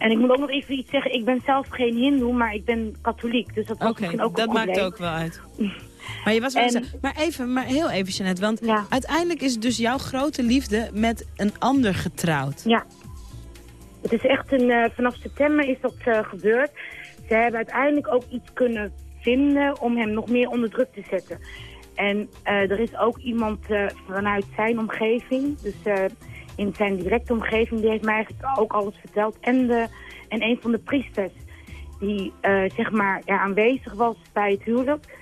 en ik moet ook nog even iets zeggen. Ik ben zelf geen hindoe, maar ik ben katholiek. Dus dat was okay, misschien ook dat maakt ook wel uit. Maar, je was wel en, maar even, maar heel even Jeanette. Want ja. uiteindelijk is dus jouw grote liefde met een ander getrouwd. Ja. Het is echt een, uh, vanaf september is dat uh, gebeurd. Ze hebben uiteindelijk ook iets kunnen vinden om hem nog meer onder druk te zetten. En uh, er is ook iemand vanuit zijn omgeving, dus in zijn directe omgeving, die heeft mij eigenlijk ook alles verteld. En, de, en een van de priesters die uh, zeg maar ja, aanwezig was bij het huwelijk,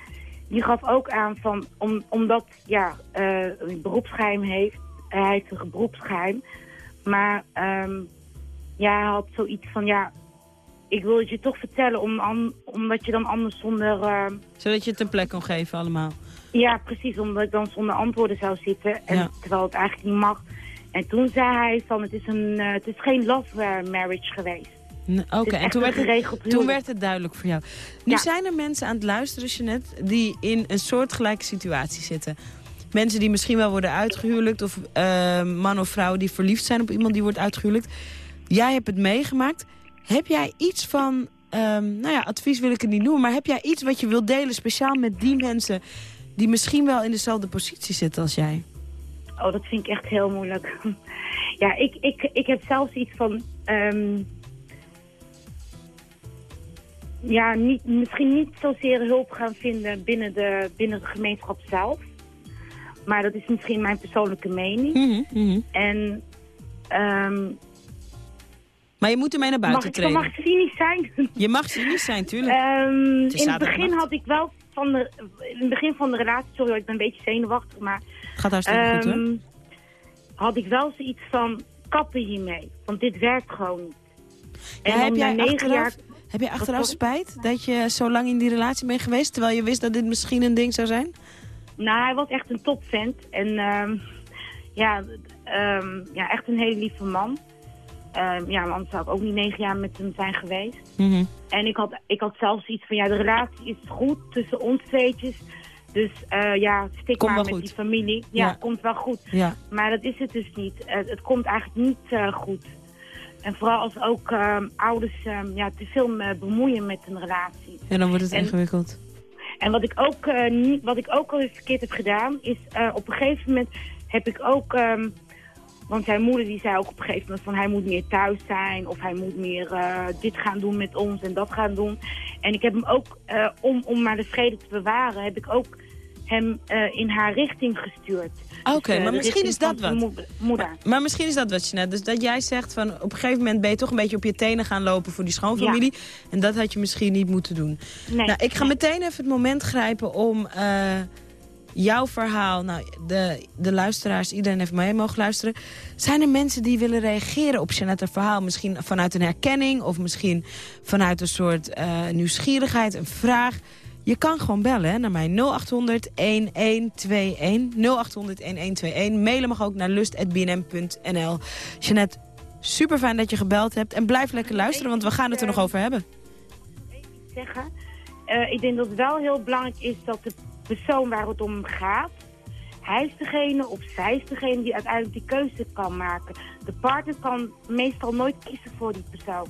die gaf ook aan van, om, omdat ja, uh, een beroepsgeheim heeft, hij heeft een beroepsgeheim, maar um, ja, hij had zoiets van, ja, ik wil het je toch vertellen, om, om, omdat je dan anders zonder... Uh, Zodat je het een plek kon geven allemaal. Ja, precies, omdat ik dan zonder antwoorden zou zitten, en, ja. terwijl het eigenlijk niet mag. En toen zei hij van het is, een, uh, het is geen love marriage geweest. Oké, okay. en toen werd, het, toen werd het duidelijk voor jou. Nu ja. zijn er mensen aan het luisteren, Jeanette, die in een soortgelijke situatie zitten. Mensen die misschien wel worden uitgehuwelijkt of uh, man of vrouw die verliefd zijn op iemand die wordt uitgehuwelijkt. Jij hebt het meegemaakt. Heb jij iets van, um, nou ja, advies wil ik het niet noemen, maar heb jij iets wat je wilt delen speciaal met die mensen die misschien wel in dezelfde positie zitten als jij? Oh, dat vind ik echt heel moeilijk. ja, ik, ik, ik heb zelfs iets van... Um, ja, niet, misschien niet zozeer hulp gaan vinden binnen de, binnen de gemeenschap zelf. Maar dat is misschien mijn persoonlijke mening. Mm -hmm, mm -hmm. En... Um, maar je moet ermee naar buiten mag treden. Mag ik cynisch zijn? Je mag cynisch zijn, tuurlijk. Um, het in het begin had ik wel van de, in het begin van de relatie, sorry, ik ben een beetje zenuwachtig, maar Gaat hartstikke goed, hoor. Ehm, had ik wel zoiets van kappen hiermee. Want dit werkt gewoon niet. Ja, En heb, jij negen jaar... heb jij achteraf spijt dat je zo lang in die relatie bent geweest... terwijl je wist dat dit misschien een ding zou zijn? Nou, hij was echt een topvent. En ehm, ja, ehm, ja, echt een hele lieve man. Ehm, ja, anders zou ik ook niet negen jaar met hem zijn geweest. Mhm. En ik had, ik had zelfs iets van, ja, de relatie is goed tussen ons tweetjes. Dus eh, ja, stik Komt maar met goed. die familie. Ja, Ja. komt wel goed. Ja. Maar dat is het dus niet. Het komt eigenlijk niet eh, goed. En vooral als ook ehm, ouders ehm, ja, te veel eh, bemoeien met een relatie. ja, dan wordt het En- ingewikkeld. En wat ik ook, niet, wat ik ook al eens verkeerd heb gedaan, is op een gegeven moment heb ik ook... ehm, want zijn moeder die zei ook op een gegeven moment van hij moet meer thuis zijn. Of hij moet meer eh, dit gaan doen met ons en dat gaan doen. En ik heb hem ook, eh, om, om maar de vrede te bewaren, heb ik ook hem eh, in haar richting gestuurd. Oké, Dus, maar misschien is dat wat. moe- Moeder. Maar, maar misschien is dat wat, Jeanette. Dus dat jij zegt van op een gegeven moment ben je toch een beetje op je tenen gaan lopen voor die schoonfamilie. En dat had je misschien niet moeten doen. Nee. Nou, ik ga nee. meteen even het moment grijpen om jouw verhaal... Nou, de, de luisteraars, iedereen heeft mee mogen luisteren. Zijn er mensen die willen reageren op Jeanette's verhaal? Misschien vanuit een herkenning of misschien vanuit een soort eh, nieuwsgierigheid, een vraag... Je kan gewoon bellen hè, naar mij 0800 1121. 0800 1121. Mailen mag ook naar lust.bnm.nl. Jeanette, super fijn dat je gebeld hebt. En blijf lekker luisteren, want we gaan het er nog over hebben. zeggen. Eh, ik denk dat het wel heel belangrijk is dat de persoon waar het om gaat... hij is degene of zij is degene die uiteindelijk die keuze kan maken. De partner kan meestal nooit kiezen voor die persoon.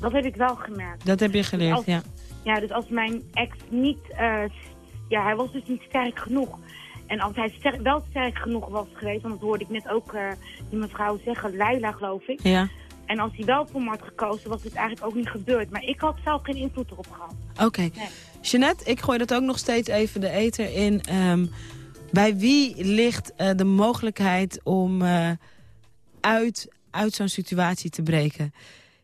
Dat heb ik wel gemerkt. Dat heb je geleerd, Als- ja. Ja, dus als mijn ex niet... eh, ja, hij was dus niet sterk genoeg. En als hij wel sterk genoeg was geweest... want dat hoorde ik net ook eh, die mevrouw zeggen, Leila geloof ik... Ja, En als hij wel voor me had gekozen, was dit eigenlijk ook niet gebeurd. Maar ik had zelf geen invloed erop gehad. oké. Nee. Jeanette, ik gooi dat ook nog steeds even de ether in. Ehm, bij wie ligt eh, de mogelijkheid om eh, uit, uit zo'n situatie te breken?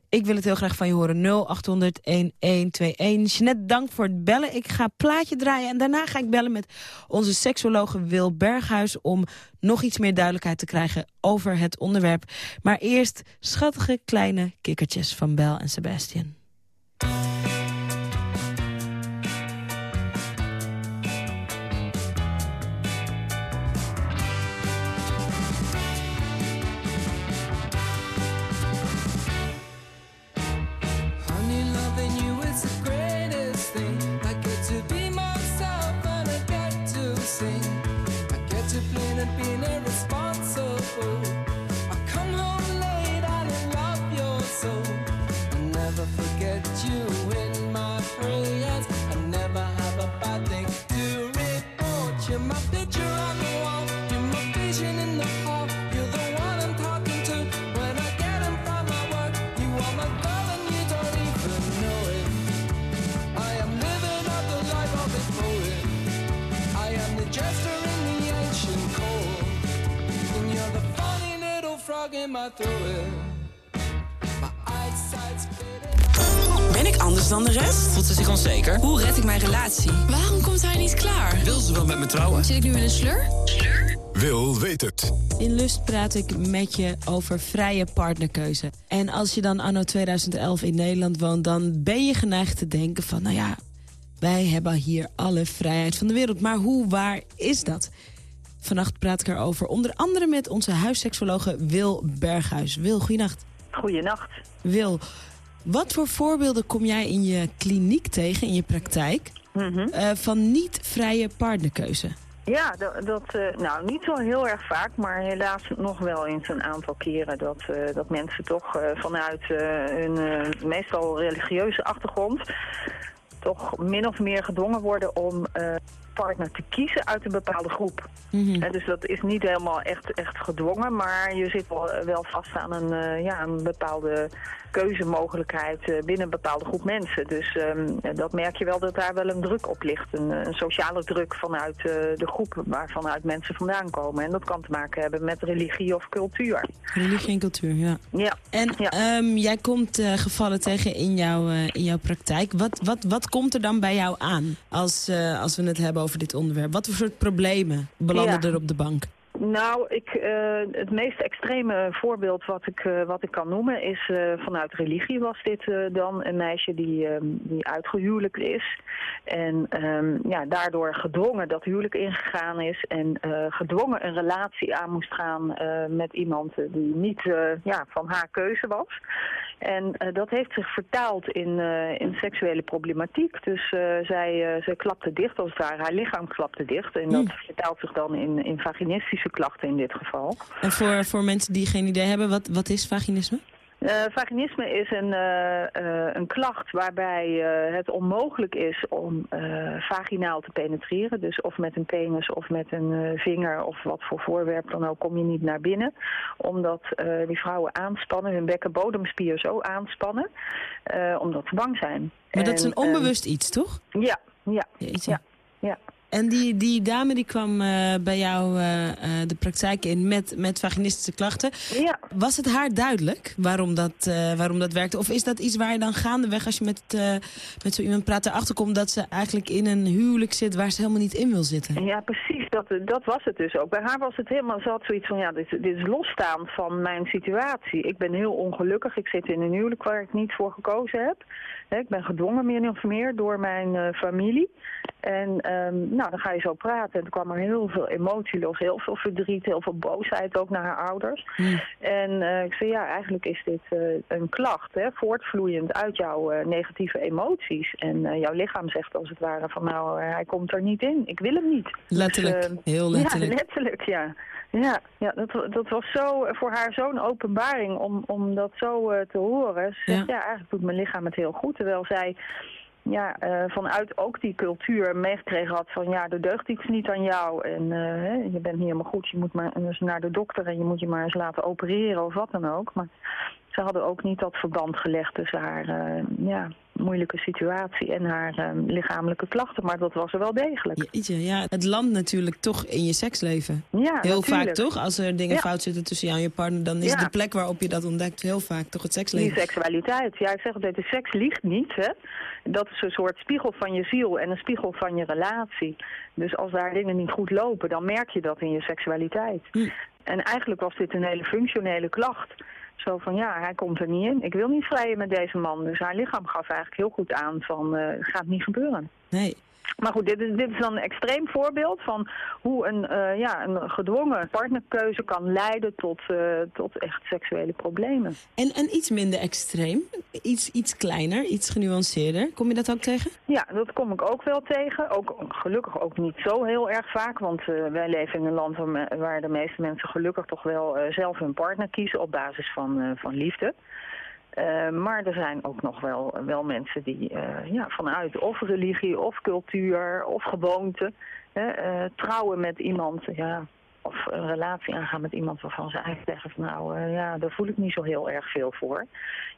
Ik wil het heel graag van je horen. 0800 1121. Jeanette, dank voor het bellen. Ik ga plaatje draaien en daarna ga ik bellen met onze seksologe Wil Berghuis... om nog iets meer duidelijkheid te krijgen over het onderwerp. Maar eerst schattige kleine kikkertjes van Bel en Sebastian. Ben ik anders dan de rest? Voelt ze zich onzeker? Hoe red ik mijn relatie? Waarom komt hij niet klaar? Wil ze wel met me trouwen? Zit ik nu in een slur? Wil weet het. In Lust praat ik met je over vrije partnerkeuze. En als je dan anno 2011 in Nederland woont... dan ben je geneigd te denken van... nou ja, wij hebben hier alle vrijheid van de wereld. Maar hoe waar is dat? Vannacht praat ik erover onder andere met onze huisseksologe Wil Berghuis. Wil, goeienacht. Goeienacht. Wil, wat voor voorbeelden kom jij in je kliniek tegen, in je praktijk... Mhm. eh, van niet-vrije partnerkeuze? Ja, dat, dat eh, nou niet zo heel erg vaak, maar helaas nog wel eens een aantal keren dat, eh, dat mensen toch vanuit hun meestal religieuze achtergrond toch min of meer gedwongen worden om partner te kiezen uit een bepaalde groep. Mhm. Dus dat is niet helemaal echt, echt gedwongen, maar je zit wel, wel vast aan een, eh, ja, een bepaalde keuzemogelijkheid eh, binnen een bepaalde groep mensen. Dus ehm, dat merk je wel dat daar wel een druk op ligt. Een, eh, een sociale druk vanuit eh, de groep waarvanuit mensen vandaan komen. En dat kan te maken hebben met religie of cultuur. Religie en cultuur, ja. Ja. En Ja. ehm, jij komt eh, gevallen tegen in jouw, eh, in jouw praktijk. Wat, wat, wat komt er dan bij jou aan als, eh, als we het hebben over dit onderwerp? Wat voor soort problemen belanden Ja. er op de bank? Nou, ik, eh, het meest extreme voorbeeld wat ik, eh, wat ik kan noemen is eh, vanuit religie was dit dan een meisje die, ehm, die is. En ehm, ja, daardoor gedwongen dat huwelijk ingegaan is en gedwongen een relatie aan moest gaan met iemand die niet ja, van haar keuze was. En eh, dat heeft zich vertaald in, eh, in seksuele problematiek. Dus eh, zij, zij klapte dicht, als het ware. Haar lichaam klapte dicht. En dat vertaalt zich dan in, in vaginistische klachten in dit geval. En voor, voor mensen die geen idee hebben, wat, wat is vaginisme? Uh, vaginisme is een, uh, uh, een klacht waarbij het onmogelijk is om vaginaal te penetreren. Dus of met een penis of met een vinger of wat voor voorwerp dan ook kom je niet naar binnen. Omdat die vrouwen aanspannen, hun bekkenbodemspier zo aanspannen, omdat ze bang zijn. Maar en, dat is een onbewust iets, toch? Ja, ja, Jeetje. ja. ja. En die, die dame die kwam uh, bij jou uh, uh, de praktijk in met, met vaginistische klachten. Ja. Was het haar duidelijk waarom dat, waarom dat werkte? Of is dat iets waar je dan gaandeweg als je met, met zo iemand praat erachter komt... dat ze eigenlijk in een huwelijk zit waar ze helemaal niet in wil zitten? Ja, precies. Dat, dat was het dus ook. Bij haar was het helemaal... Ze had zoiets van, ja, dit, dit is losstaand van mijn situatie. Ik ben heel ongelukkig. Ik zit in een huwelijk waar ik niet voor gekozen heb. Ik ben gedwongen meer of meer door mijn familie. En um, nou, dan ga je zo praten. En er kwam er heel veel emotie los, heel veel verdriet, heel veel boosheid ook naar haar ouders. Mm. En uh, ik zei, ja, eigenlijk is dit uh, een klacht, hè, voortvloeiend uit jouw uh, negatieve emoties. En jouw lichaam zegt als het ware van, nou, hij komt er niet in. Ik wil hem niet. Letterlijk, dus, heel letterlijk. Ja, letterlijk, ja. Ja, ja dat, dat was zo, voor haar zo'n openbaring om, om dat zo te horen. Ze zegt, ja. ja, eigenlijk doet mijn lichaam het heel goed. Terwijl zij ja, uh, vanuit ook die cultuur meegekregen had van ja, er deugt iets niet aan jou en uh, hè, je bent niet helemaal goed, je moet maar eens naar de dokter en je moet je maar eens laten opereren of wat dan ook. Maar ze hadden ook niet dat verband gelegd tussen haar uh, ja, moeilijke situatie en haar lichamelijke klachten, maar dat was er wel degelijk. Ja, ja, het landt natuurlijk toch in je seksleven. Ja, Heel natuurlijk. vaak toch? Als er dingen Ja. fout zitten tussen jou en je partner, dan is Ja. de plek waarop je dat ontdekt heel vaak toch het Die seksleven. seksualiteit. Ja, ik zeg altijd, de seks liegt niet. Hè? Dat is een soort spiegel van je ziel en een spiegel van je relatie. Dus als daar dingen niet goed lopen, dan merk je dat in je seksualiteit. Hm. En eigenlijk was dit een hele functionele klacht. Zo van, ja, hij komt er niet in. Ik wil niet vrijen met deze man. Dus haar lichaam gaf eigenlijk heel goed aan van, het gaat niet gebeuren. Nee. Maar goed, dit is, dit is dan een extreem voorbeeld van hoe een, eh, ja, een gedwongen partnerkeuze kan leiden tot, eh, tot echt seksuele problemen. En, en iets minder extreem, iets, iets kleiner, iets genuanceerder. Kom je dat ook tegen? Ja, dat kom ik ook wel tegen. Ook, gelukkig ook niet zo heel erg vaak, want eh, wij leven in een land waar, de meeste mensen gelukkig toch wel zelf hun partner kiezen op basis van, van liefde. Eh, maar er zijn ook nog wel, wel mensen die eh, ja, vanuit of religie of cultuur of gewoonte eh, trouwen met iemand, ja, of een relatie aangaan met iemand waarvan ze eigenlijk zeggen van nou ja, daar voel ik niet zo heel erg veel voor.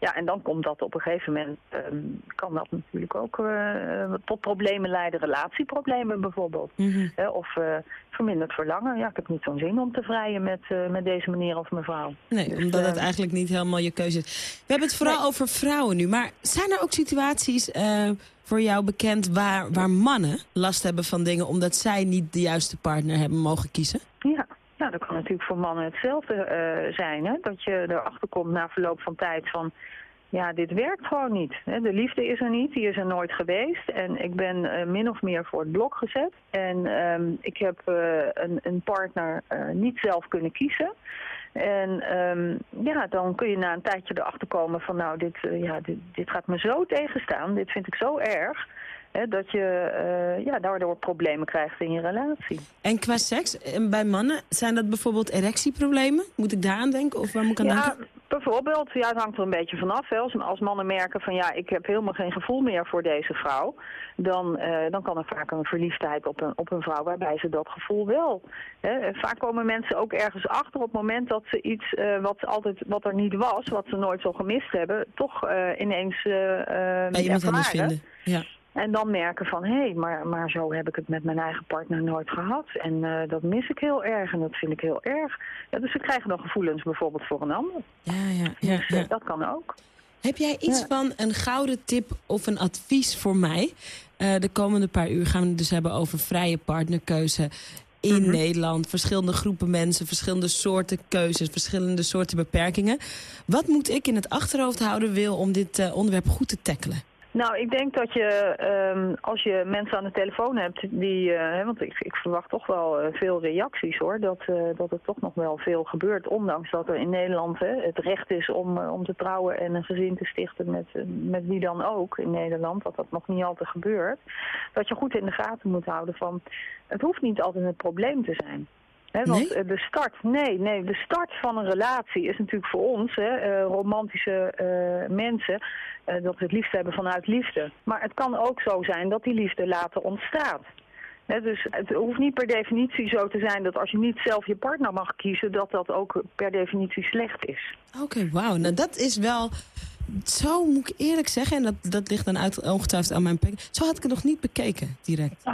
Ja, en dan komt dat op een gegeven moment, ehm, kan dat natuurlijk ook tot problemen leiden, relatieproblemen bijvoorbeeld. Mhm. Of verminderd verlangen. Ja, ik heb niet zo'n zin om te vrijen met, eh, met deze meneer of mevrouw. Nee, Dus, omdat het eh, eigenlijk niet helemaal je keuze is. We hebben het vooral over vrouwen nu. Maar zijn er ook situaties eh, voor jou bekend waar, waar mannen last hebben van dingen... omdat zij niet de juiste partner hebben mogen kiezen? Ja, nou, dat kan natuurlijk voor mannen hetzelfde zijn. Hè? Dat je erachter komt na verloop van tijd van... Ja, dit werkt gewoon niet. De liefde is er niet, die is er nooit geweest. En ik ben eh, min of meer voor het blok gezet. En ehm, ik heb eh, een, een partner eh, niet zelf kunnen kiezen. En ehm, ja, dan kun je na een tijdje erachter komen van... nou, dit, ja, dit, dit gaat me zo tegenstaan, dit vind ik zo erg... Hè, dat je eh, ja, daardoor problemen krijgt in je relatie. En qua seks, en bij mannen, zijn dat bijvoorbeeld erectieproblemen? Moet ik daaraan denken of waar moet ik aan Ja, denken? bijvoorbeeld. Ja, het hangt er een beetje vanaf. Hè. Als, als mannen merken van ja, ik heb helemaal geen gevoel meer voor deze vrouw. Dan, eh, dan kan er vaak een verliefdheid op een, op een vrouw waarbij ze dat gevoel wel. Hè. Vaak komen mensen ook ergens achter op het moment dat ze iets eh, wat, altijd, wat er niet was, wat ze nooit zo gemist hebben, toch eh, ineens eh eh, Bij iemand anders ervaren. vinden. Ja. En dan merken van, hé, maar, maar zo heb ik het met mijn eigen partner nooit gehad. En eh, dat mis ik heel erg en dat vind ik heel erg. Ja, dus ze krijgen dan gevoelens bijvoorbeeld voor een ander. Ja, ja, ja, Dus, eh, ja. dat kan ook. Heb jij iets Ja. van een gouden tip of een advies voor mij? Eh, de komende paar uur gaan we het dus hebben over vrije partnerkeuze. in Nederland. Verschillende groepen mensen, verschillende soorten keuzes, verschillende soorten beperkingen. Wat moet ik in het achterhoofd houden, Wil, om dit onderwerp goed te tackelen? Nou, ik denk dat je, ehm, als je mensen aan de telefoon hebt die, eh, want ik, ik verwacht toch wel eh, veel reacties hoor, dat, eh, dat er toch nog wel veel gebeurt. Ondanks dat er in Nederland hè, het recht is om, om te trouwen en een gezin te stichten met, met wie dan ook in Nederland, dat dat nog niet altijd gebeurt. Dat je goed in de gaten moet houden van, het hoeft niet altijd een probleem te zijn. Want eh, de start, nee, nee, de start van een relatie is natuurlijk voor ons, hè, eh, romantische eh, mensen, dat we het liefst hebben vanuit liefde. Maar het kan ook zo zijn dat die liefde later ontstaat. Dus het hoeft niet per definitie zo te zijn dat als je niet zelf je partner mag kiezen, dat dat ook per definitie slecht is. Oké, wauw. Nou, dat is wel... Zo moet ik eerlijk zeggen, en dat, dat ligt dan uit, ongetwijfeld aan mijn pek. Zo had ik het nog niet bekeken, direct.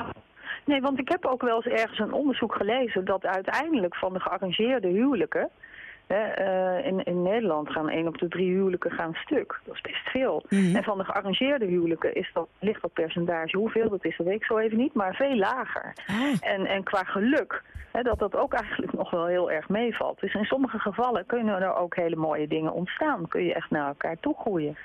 Nee, want ik heb ook wel eens ergens een onderzoek gelezen dat uiteindelijk van de gearrangeerde huwelijken, hè, eh, in, in Nederland gaan één op de drie huwelijken gaan stuk. Dat is best veel. Mhm. En van de gearrangeerde huwelijken is dat, ligt dat percentage, hoeveel dat is, dat weet ik zo even niet, maar veel lager. En, en qua geluk, hè, dat dat ook eigenlijk nog wel heel erg meevalt. Dus in sommige gevallen kunnen er ook hele mooie dingen ontstaan. Kun je echt naar elkaar toe groeien.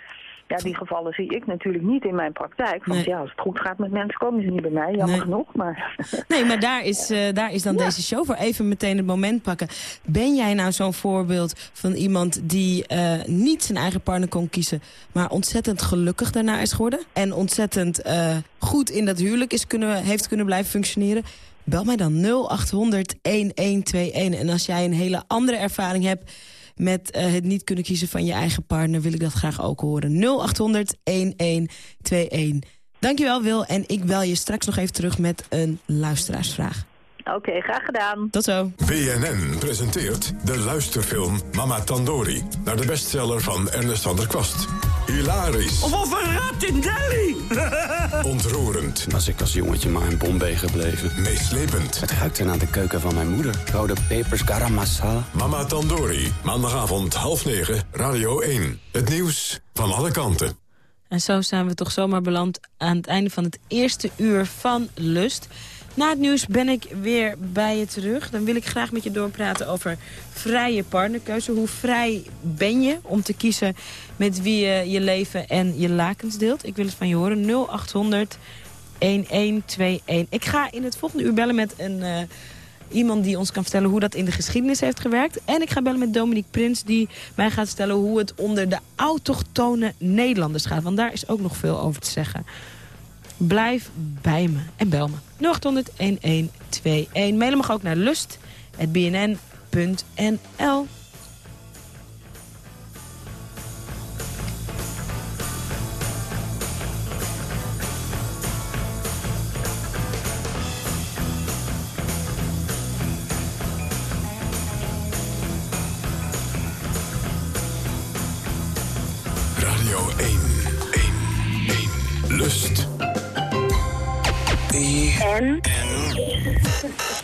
Ja, die gevallen zie ik natuurlijk niet in mijn praktijk. Want ja, als het goed gaat met mensen, komen ze niet bij mij, jammer Nee. genoeg. Maar Nee, maar daar is, eh, daar is dan deze show voor. Even meteen het moment pakken. Ben jij nou zo'n voorbeeld van iemand die eh, niet zijn eigen partner kon kiezen... maar ontzettend gelukkig daarna is geworden? En ontzettend eh, goed in dat huwelijk is kunnen, heeft kunnen blijven functioneren? Bel mij dan 0800-1121. En als jij een hele andere ervaring hebt met eh, het niet kunnen kiezen van je eigen partner... wil ik dat graag ook horen. 0800-1121. Dankjewel, Wil. En ik bel je straks nog even terug met een luisteraarsvraag. Oké, graag gedaan. Tot zo. BNN presenteert de luisterfilm Mama Tandori... naar de bestseller van Ernest van der Kwast. Hilarisch. Of of een rat in Delhi! Ontroerend. Was ik als jongetje maar in Bombay gebleven. Meeslepend. Het ruikte naar de keuken van mijn moeder. Rode pepers, garam masala. Mama Tandori, maandagavond half negen, Radio 1. Het nieuws van alle kanten. En zo zijn we toch zomaar beland aan het einde van het eerste uur van Lust. Na het nieuws ben ik weer bij je terug. Dan wil ik graag met je doorpraten over vrije partnerkeuze. Hoe vrij ben je om te kiezen met wie je je leven en je lakens deelt? Ik wil het van je horen. 0800 1121. Ik ga in het volgende uur bellen met een... eh, iemand die ons kan vertellen hoe dat in de geschiedenis heeft gewerkt. En ik ga bellen met Dominique Prins die mij gaat vertellen hoe het onder de autochtone Nederlanders gaat. Want daar is ook nog veel over te zeggen. Blijf bij me en bel me. 0800 1121. Mailen mag ook naar lust.bnn.nl. 1. Lust. En?